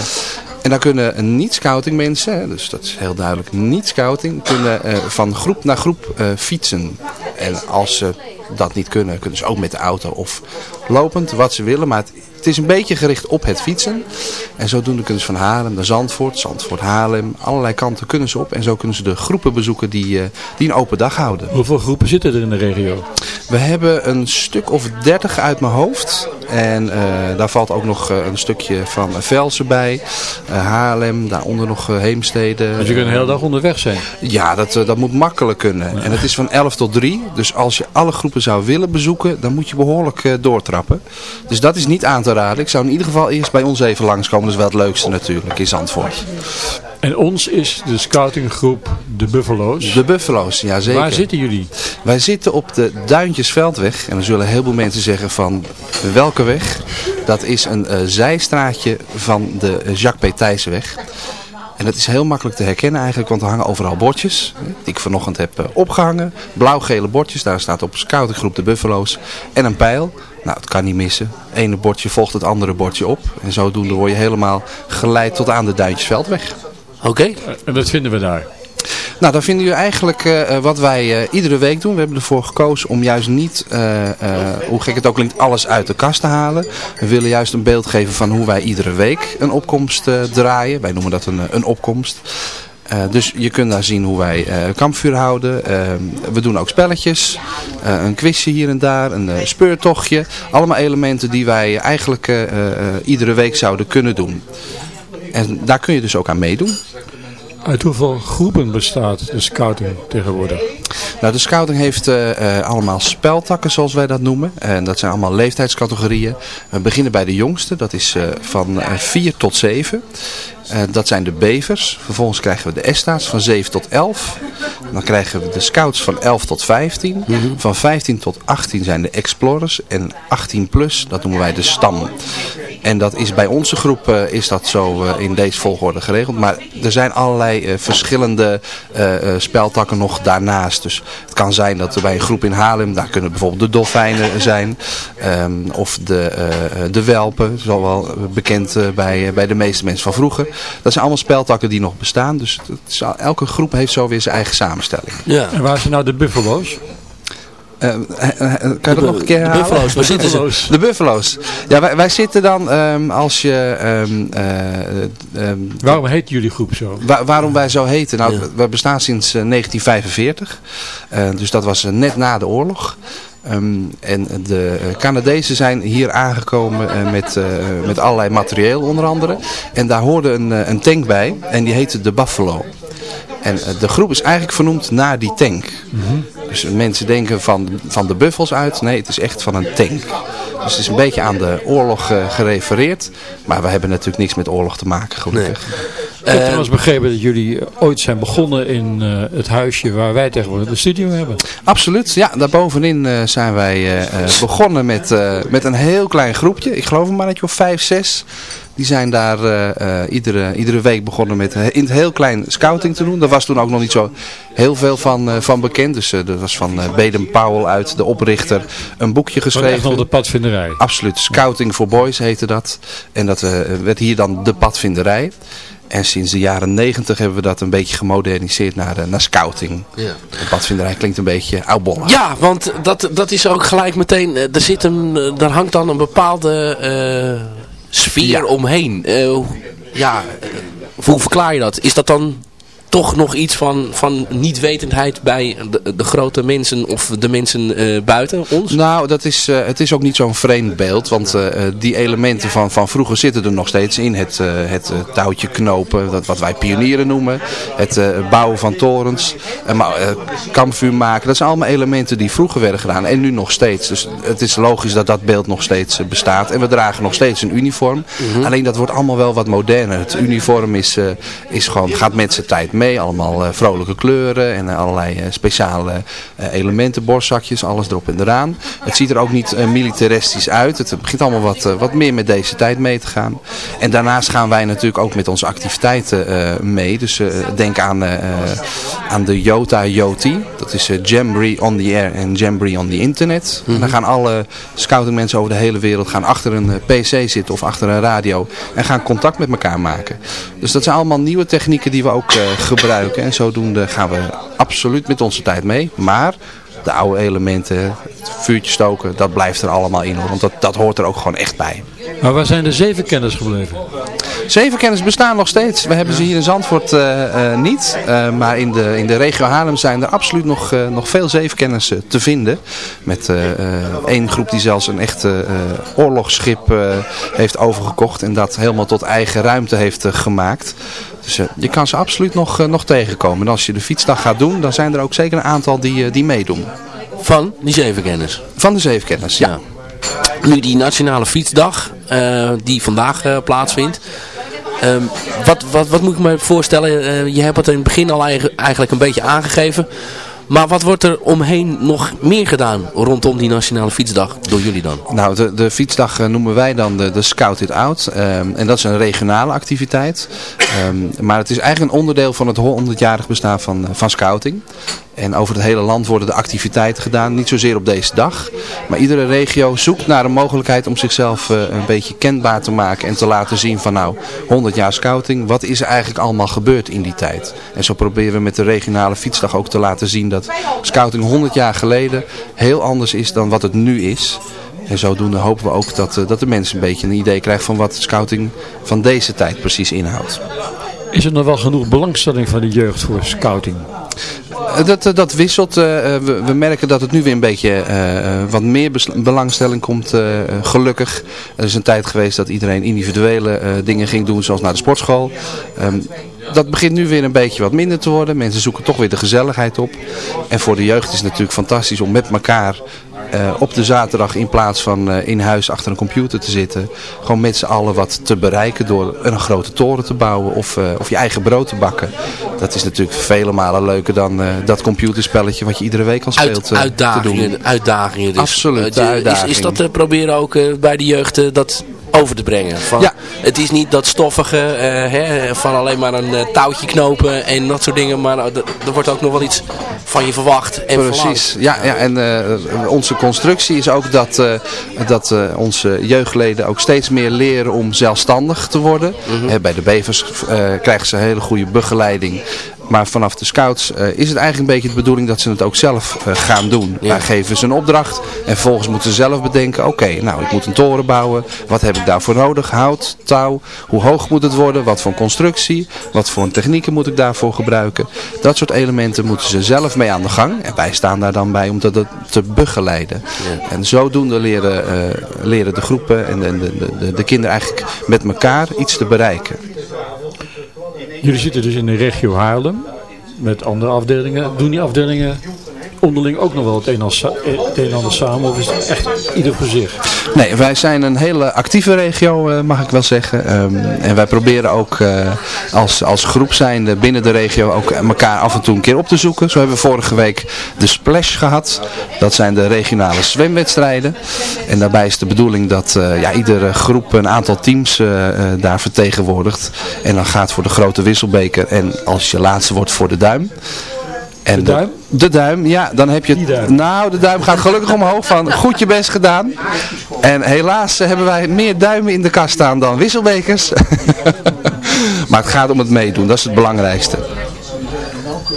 En dan kunnen niet-scouting mensen, dus dat is heel duidelijk niet-scouting, kunnen van groep naar groep fietsen. En als ze dat niet kunnen, kunnen ze ook met de auto of lopend, wat ze willen. Maar het, het is een beetje gericht op het fietsen. En zodoende kunnen ze van Haarlem naar Zandvoort, Zandvoort, Haarlem, allerlei kanten kunnen ze op. En zo kunnen ze de groepen bezoeken die, uh, die een open dag houden. Hoeveel groepen zitten er in de regio? We hebben een stuk of dertig uit mijn hoofd. En uh, daar valt ook nog uh, een stukje van Velsen bij. Haarlem, daaronder nog Heemstede. Dus je kunt een hele dag onderweg zijn? Ja, dat, dat moet makkelijk kunnen. En het is van 11 tot 3. Dus als je alle groepen zou willen bezoeken, dan moet je behoorlijk doortrappen. Dus dat is niet aan te raden. Ik zou in ieder geval eerst bij ons even langskomen. Dat is wel het leukste natuurlijk in Zandvoort. En ons is de scoutinggroep De Buffalo's. De Buffalo's, ja zeker. Waar zitten jullie? Wij zitten op de Duintjesveldweg. En dan zullen heel veel mensen zeggen van welke weg? Dat is een uh, zijstraatje van de Jacques P. Thijssenweg. En dat is heel makkelijk te herkennen eigenlijk, want er hangen overal bordjes. Die ik vanochtend heb uh, opgehangen. Blauw-gele bordjes, daar staat op scoutinggroep De Buffalo's. En een pijl. Nou, het kan niet missen. Het ene bordje volgt het andere bordje op. En zodoende word je helemaal geleid tot aan de Duintjesveldweg. Oké. En wat vinden we daar? Nou, dan vinden jullie eigenlijk uh, wat wij uh, iedere week doen. We hebben ervoor gekozen om juist niet, uh, hoe gek het ook klinkt, alles uit de kast te halen. We willen juist een beeld geven van hoe wij iedere week een opkomst draaien. Wij noemen dat een, een opkomst. Uh, dus je kunt daar zien hoe wij uh, kampvuur houden. Uh, we doen ook spelletjes. een quizje hier en daar. Een speurtochtje. Allemaal elementen die wij eigenlijk iedere week zouden kunnen doen. En daar kun je dus ook aan meedoen. Uit hoeveel groepen bestaat de scouting tegenwoordig? Nou, de scouting heeft uh, allemaal speltakken zoals wij dat noemen. En dat zijn allemaal leeftijdscategorieën. We beginnen bij de jongste, dat is uh, van 4 tot 7. dat zijn de bevers. Vervolgens krijgen we de esta's van 7 tot 11. Dan krijgen we de scouts van 11 tot 15. Mm -hmm. Van 15 tot 18 zijn de explorers. En 18 plus, dat noemen wij de stam. En dat is bij onze groep uh, is dat zo uh, in deze volgorde geregeld. Maar er zijn allerlei uh, verschillende speltakken nog daarnaast. Dus het kan zijn dat er bij een groep in Haarlem, daar kunnen bijvoorbeeld de dolfijnen zijn. Um, of de, de welpen, zo wel bekend bij, bij de meeste mensen van vroeger. Dat zijn allemaal speltakken die nog bestaan. Dus is, elke groep heeft zo weer zijn eigen samenstelling. Ja. En waar zijn nou de buffalo's? Uh, kan je dat nog een keer herhalen? De Buffalo's, waar zitten ze? De Buffalo's. Ja, wij, wij zitten dan um, als je... Um, uh, um, waarom heet jullie groep zo? Wa waarom wij zo heten? Nou, ja. we bestaan sinds uh, 1945. dus dat was net na de oorlog. Um, en de Canadezen zijn hier aangekomen uh, met, uh, met allerlei materieel onder andere. En daar hoorde een, uh, een tank bij en die heette de Buffalo. En de groep is eigenlijk vernoemd naar die tank. Mm -hmm. Dus mensen denken van, van de buffels uit. Nee, het is echt van een tank. Dus het is een beetje aan de oorlog uh, gerefereerd. Maar we hebben natuurlijk niks met oorlog te maken, gelukkig. Nee. Ik heb trouwens begrepen dat jullie ooit zijn begonnen in uh, het huisje waar wij tegenwoordig de studio hebben. Absoluut, ja. Daarbovenin uh, zijn wij uh, begonnen met, met een heel klein groepje. Ik geloof een mannetje of vijf, zes. Die zijn daar iedere, iedere week begonnen met in het heel klein scouting te doen. Daar was toen ook nog niet zo heel veel van, van bekend. Dus er was van Baden Powell uit, de oprichter, een boekje geschreven. Echt nog de padvinderij. Absoluut. Scouting for Boys heette dat. En dat werd hier dan de padvinderij. En sinds de jaren negentig hebben we dat een beetje gemoderniseerd naar, naar scouting. Ja. De padvinderij klinkt een beetje oudbollig. Ja, want dat, dat is ook gelijk meteen, er, zit een, er hangt dan een bepaalde uh, sfeer ja. omheen. Uh, ja, hoe verklaar je dat? Is dat dan toch nog iets van, van niet-wetendheid bij de, de, grote mensen of de mensen uh, buiten ons? Nou, dat is, uh, het is ook niet zo'n vreemd beeld. Want uh, die elementen van, van vroeger zitten er nog steeds in. Het, het touwtje knopen, dat wat wij pionieren noemen. Het bouwen van torens. maar, kampvuur maken. Dat zijn allemaal elementen die vroeger werden gedaan. En nu nog steeds. Dus het is logisch dat dat beeld nog steeds bestaat. En we dragen nog steeds een uniform. Mm -hmm. Alleen dat wordt allemaal wel wat moderner. Het uniform is, is gewoon, gaat met zijn tijd mee. Allemaal vrolijke kleuren en allerlei speciale elementen, borstzakjes, alles erop en eraan. Het ziet er ook niet uh, militaristisch uit. Het begint allemaal wat, uh, wat meer met deze tijd mee te gaan. En daarnaast gaan wij natuurlijk ook met onze activiteiten uh, mee. Dus denk aan, aan de Jota Yoti. Dat is Jamboree on the Air en Jamboree on the Internet. En dan gaan alle scoutingmensen over de hele wereld gaan achter een pc zitten of achter een radio. En gaan contact met elkaar maken. Dus dat zijn allemaal nieuwe technieken die we ook gebruiken. En zodoende gaan we absoluut met onze tijd mee. Maar de oude elementen, het vuurtje stoken, dat blijft er allemaal in. Want dat, dat hoort er ook gewoon echt bij. Maar waar zijn de zevenkenners gebleven? Zevenkenners bestaan nog steeds. We hebben ze hier in Zandvoort uh, uh, niet. Uh, maar in de, in de regio Haarlem zijn er absoluut nog, nog veel zevenkenners te vinden. Met één groep die zelfs een echt oorlogsschip heeft overgekocht. En dat helemaal tot eigen ruimte heeft gemaakt. Dus je kan ze absoluut nog, nog tegenkomen. En als je de fietsdag gaat doen, dan zijn er ook zeker een aantal die, die meedoen. Van die zevenkenners? Van de zevenkenners, ja. ja. Nu die Nationale Fietsdag, die vandaag plaatsvindt. Um, wat, wat, wat moet ik me voorstellen? Je hebt het in het begin al eigenlijk een beetje aangegeven. Maar wat wordt er omheen nog meer gedaan rondom die Nationale Fietsdag door jullie dan? Nou, de, de fietsdag noemen wij dan de, de Scout It Out. Um, en dat is een regionale activiteit. Um, maar het is eigenlijk een onderdeel van het 100-jarig bestaan van, van scouting. En over het hele land worden de activiteiten gedaan. Niet zozeer op deze dag. Maar iedere regio zoekt naar een mogelijkheid om zichzelf uh, een beetje kenbaar te maken. En te laten zien van nou, 100 jaar scouting. Wat is er eigenlijk allemaal gebeurd in die tijd? En zo proberen we met de regionale fietsdag ook te laten zien dat scouting 100 jaar geleden heel anders is dan wat het nu is. En zodoende hopen we ook dat, uh, dat de mensen een beetje een idee krijgen van wat scouting van deze tijd precies inhoudt. Is er nog wel genoeg belangstelling van de jeugd voor scouting? Dat, dat wisselt. we, we, merken dat het nu weer een beetje wat meer belangstelling komt, gelukkig. Er is een tijd geweest dat iedereen individuele dingen ging doen, zoals naar de sportschool. Um, dat begint nu weer een beetje wat minder te worden. Mensen zoeken toch weer de gezelligheid op. En voor de jeugd is het natuurlijk fantastisch om met elkaar uh, op de zaterdag in plaats van uh, in huis achter een computer te zitten. Gewoon met z'n allen wat te bereiken door een grote toren te bouwen of, uh, of je eigen brood te bakken. Dat is natuurlijk vele malen leuker dan dat computerspelletje wat je iedere week al speelt Uit, uitdagingen, te doen. Uitdagingen dus. Absoluut, Is, is dat proberen ook bij de jeugd dat over te brengen. Van, ja. Het is niet dat stoffige uh, hè, van alleen maar een uh, touwtje knopen en dat soort dingen. Maar er wordt ook nog wel iets van je verwacht. En Precies. Ja, ja, en uh, onze constructie is ook dat, dat onze jeugdleden ook steeds meer leren om zelfstandig te worden. Mm -hmm. bij de bevers krijgen ze een hele goede begeleiding. Maar vanaf de scouts uh, is het eigenlijk een beetje de bedoeling dat ze het ook zelf uh, gaan doen. Ja. Wij geven ze een opdracht en vervolgens moeten ze zelf bedenken, oké, okay, nou ik moet een toren bouwen. Wat heb ik daarvoor nodig? Hout, touw, hoe hoog moet het worden? Wat voor constructie? Wat voor technieken moet ik daarvoor gebruiken? Dat soort elementen moeten ze zelf mee aan de gang. En wij staan daar dan bij om dat te begeleiden. Ja. En zodoende leren, uh, leren de groepen en de, de, de, de kinderen eigenlijk met elkaar iets te bereiken. Jullie zitten dus in de regio Haarlem met andere afdelingen. Doen die afdelingen onderling ook nog wel het een, als, het een en ander samen of is het echt ieder voor zich? Nee, wij zijn een hele actieve regio mag ik wel zeggen. Um, en wij proberen ook uh, als, als groep zijnde binnen de regio ook elkaar af en toe een keer op te zoeken. Zo hebben we vorige week de Splash gehad. Dat zijn de regionale zwemwedstrijden. En daarbij is de bedoeling dat ja, iedere groep een aantal teams daar vertegenwoordigt. En dan gaat voor de grote wisselbeker en als je laatste wordt voor de duim. En de duim? De, duim, ja. Dan heb je het, nou, de duim gaat gelukkig omhoog van goed je best gedaan. En helaas hebben wij meer duimen in de kast staan dan wisselbekers. maar het gaat om het meedoen, dat is het belangrijkste.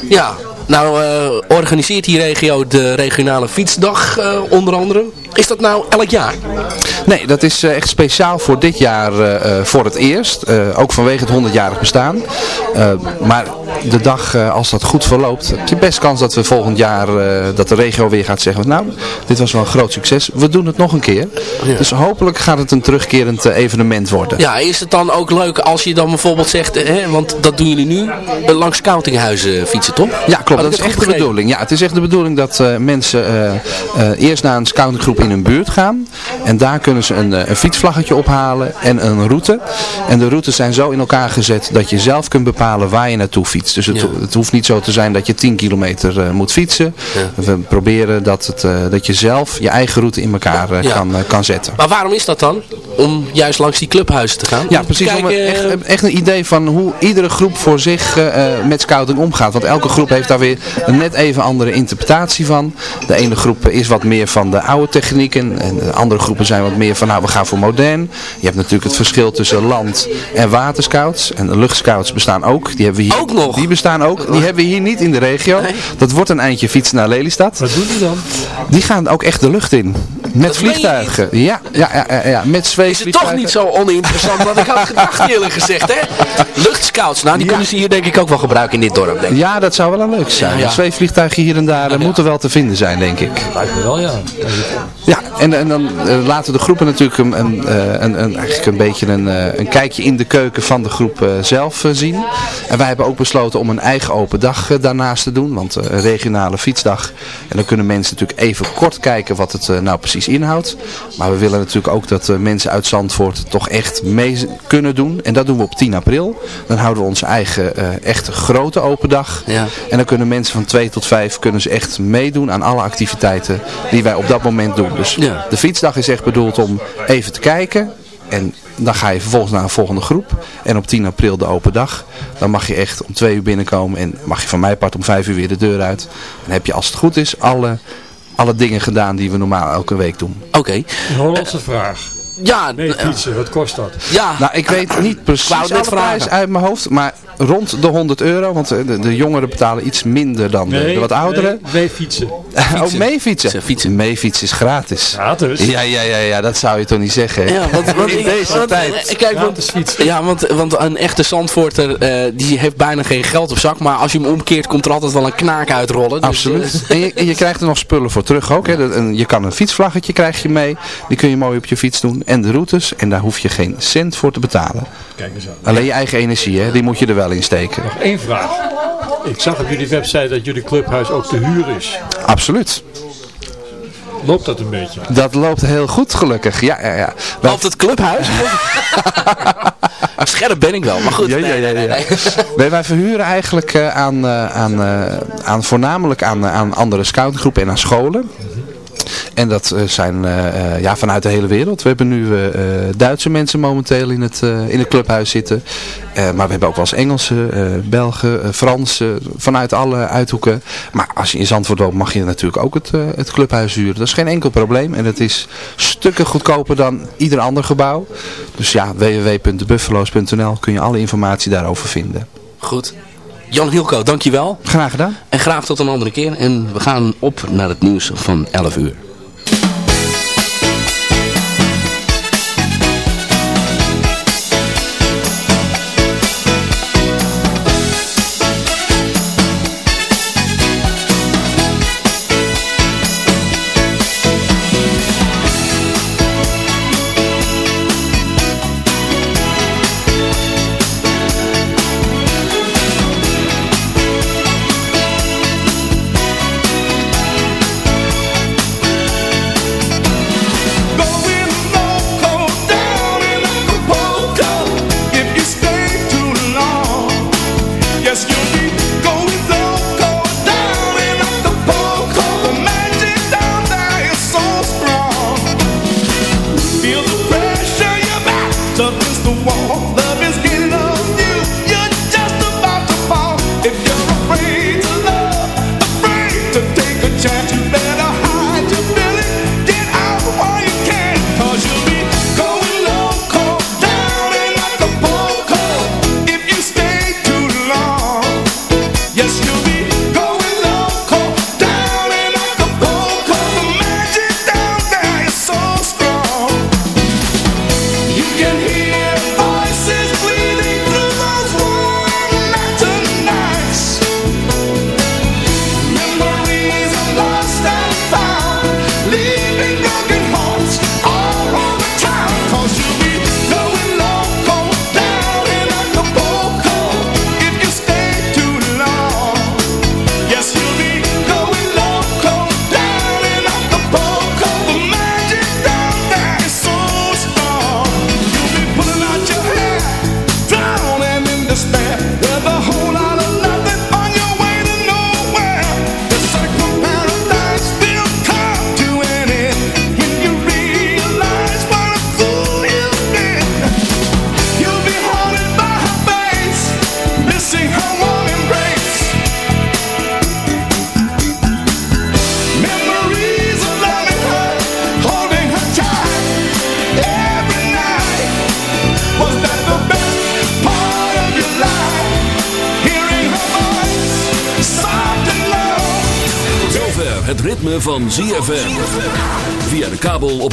Ja, nou uh, organiseert die regio de regionale fietsdag uh, onder andere. Is dat nou elk jaar? Nee, dat is eh, echt speciaal voor dit jaar eh, eh, voor het eerst. Ook vanwege het 100-jarig bestaan. Maar de dag, als dat goed verloopt, heb je best kans dat we volgend jaar, dat de regio weer gaat zeggen, nou, dit was wel een groot succes. We doen het nog een keer. Dus hopelijk gaat het een terugkerend evenement worden. Ja, is het dan ook leuk als je dan bijvoorbeeld zegt, hè, want dat doen jullie nu, langs scoutinghuizen fietsen, toch? Ja, klopt. Had Dat is echt de bedoeling. Ja, het is echt de bedoeling dat mensen eerst naar een scoutinggroep in hun buurt gaan. En daar kunnen ze een, eh, een fietsvlaggetje ophalen en een route. En de routes zijn zo in elkaar gezet dat je zelf kunt bepalen waar je naartoe fietst. Dus het, Ja. het hoeft niet zo te zijn dat je 10 kilometer eh, moet fietsen. We proberen dat, het, eh, dat je zelf je eigen route in elkaar Ja. kan, kan zetten. Maar waarom is dat dan? Om juist langs die clubhuizen te gaan? Ja, precies. Om echt, echt een idee van hoe iedere groep voor zich eh, eh, met scouting omgaat. Want elke groep heeft daar weer een net even andere interpretatie van. De ene groep is wat meer van de oude technieken. En de andere groepen zijn wat meer van, nou, we gaan voor modern. Je hebt natuurlijk het verschil tussen land- en waterscouts. En de luchtscouts bestaan ook. Die hebben we hier, ook nog? Die bestaan ook. Die hebben we hier niet in de regio. Dat wordt een eindje fietsen naar Lelystad. Wat doen die dan? Die gaan ook echt de lucht in. Met vliegtuigen. Ja, ja, ja, ja, ja, met is het toch niet zo oninteressant wat ik had gedacht eerlijk gezegd, hè? Luchtscouts, nou die kunnen ze hier denk ik ook wel gebruiken in dit dorp, denk ik. Ja, dat zou wel een leuk zijn. Ja, ja. Twee vliegtuigen hier en daar moeten wel te vinden zijn, denk ik. Lijkt me wel, ja. Ja, en, en dan eh, laten de groepen natuurlijk een, een, eh, een, een, eigenlijk een beetje een, eh, een kijkje in de keuken van de groep zelf zien. En wij hebben ook besloten om een eigen open dag daarnaast te doen, want eh, een regionale fietsdag. En dan kunnen mensen natuurlijk even kort kijken wat het nou precies inhoudt. Maar we willen natuurlijk ook dat mensen uit Zandvoort toch echt mee kunnen doen. En dat doen we op 10 april. Dan houden we onze eigen eh, echt grote open dag. Ja. En dan kunnen mensen van 2 tot 5 kunnen ze echt meedoen aan alle activiteiten die wij op dat moment doen. Dus Ja. de fietsdag is echt bedoeld om even te kijken. En dan ga je vervolgens naar een volgende groep. En op 10 april de open dag. Dan mag je echt om 2 uur binnenkomen. En mag je van mijn part om 5 uur weer de deur uit. Dan heb je als het goed is alle, alle dingen gedaan die we normaal elke week doen. Oké. Een Hollandse vraag. Ja, Nee, fietsen, wat kost dat? Ja. Nou, ik weet niet precies wou net alle prijs vragen. uit mijn hoofd. Maar rond de 100 euro. Want eh, de, de jongeren betalen iets minder dan de, de wat ouderen. Nee, nee, fietsen. Oh, meefietsen. Fietsen. Meefietsen is gratis. Gratis? Ja, ja, ja, ja, dat zou je toch niet zeggen. Ja, want, want in ik- deze want, tijd. eh, Kijk, want, ja, want, want een echte Zandvoorter, eh, die heeft bijna geen geld op zak. Maar als je hem omkeert, komt er altijd wel een knaak uitrollen. Dus, Absoluut. eh, En je, en je krijgt er nog spullen voor terug ook. Hè. Dat- en Je kan een fietsvlaggetje krijg je mee. Die kun je mooi op je fiets doen. En de routes. En daar hoef je geen cent voor te betalen. Kijk eens aan. Alleen je eigen energie, hè, die moet je er wel in steken. Nog één vraag. Ik zag op jullie website dat jullie clubhuis ook te huur is. Absoluut. Loopt dat een beetje? Dat loopt heel goed gelukkig. Ja, ja, ja. Loopt het clubhuis? Scherp ben ik wel, maar goed. Ja, ja, nee, ja, ja. nee. Nee, wij verhuren eigenlijk eh, aan, eh, aan, eh, aan voornamelijk aan, aan andere scoutinggroepen en aan scholen. En dat eh, zijn eh, eh, ja, vanuit de hele wereld. We hebben nu Duitse mensen momenteel in het, in het clubhuis zitten. Maar we hebben ook wel eens Engelse, eh, Belgen, Fransen, vanuit alle uithoeken. Maar als je in Zandvoort woont mag je natuurlijk ook het, het clubhuis huren. Dat is geen enkel probleem. En het is stukken goedkoper dan ieder ander gebouw. Dus ja, www.debuffalo's.nl kun je alle informatie daarover vinden. Goed. Jan Hilco, dankjewel. Graag gedaan. En graag tot een andere keer. En we gaan op naar het nieuws van 11 uur.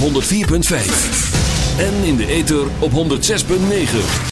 104.5. En in de ether op 106.9.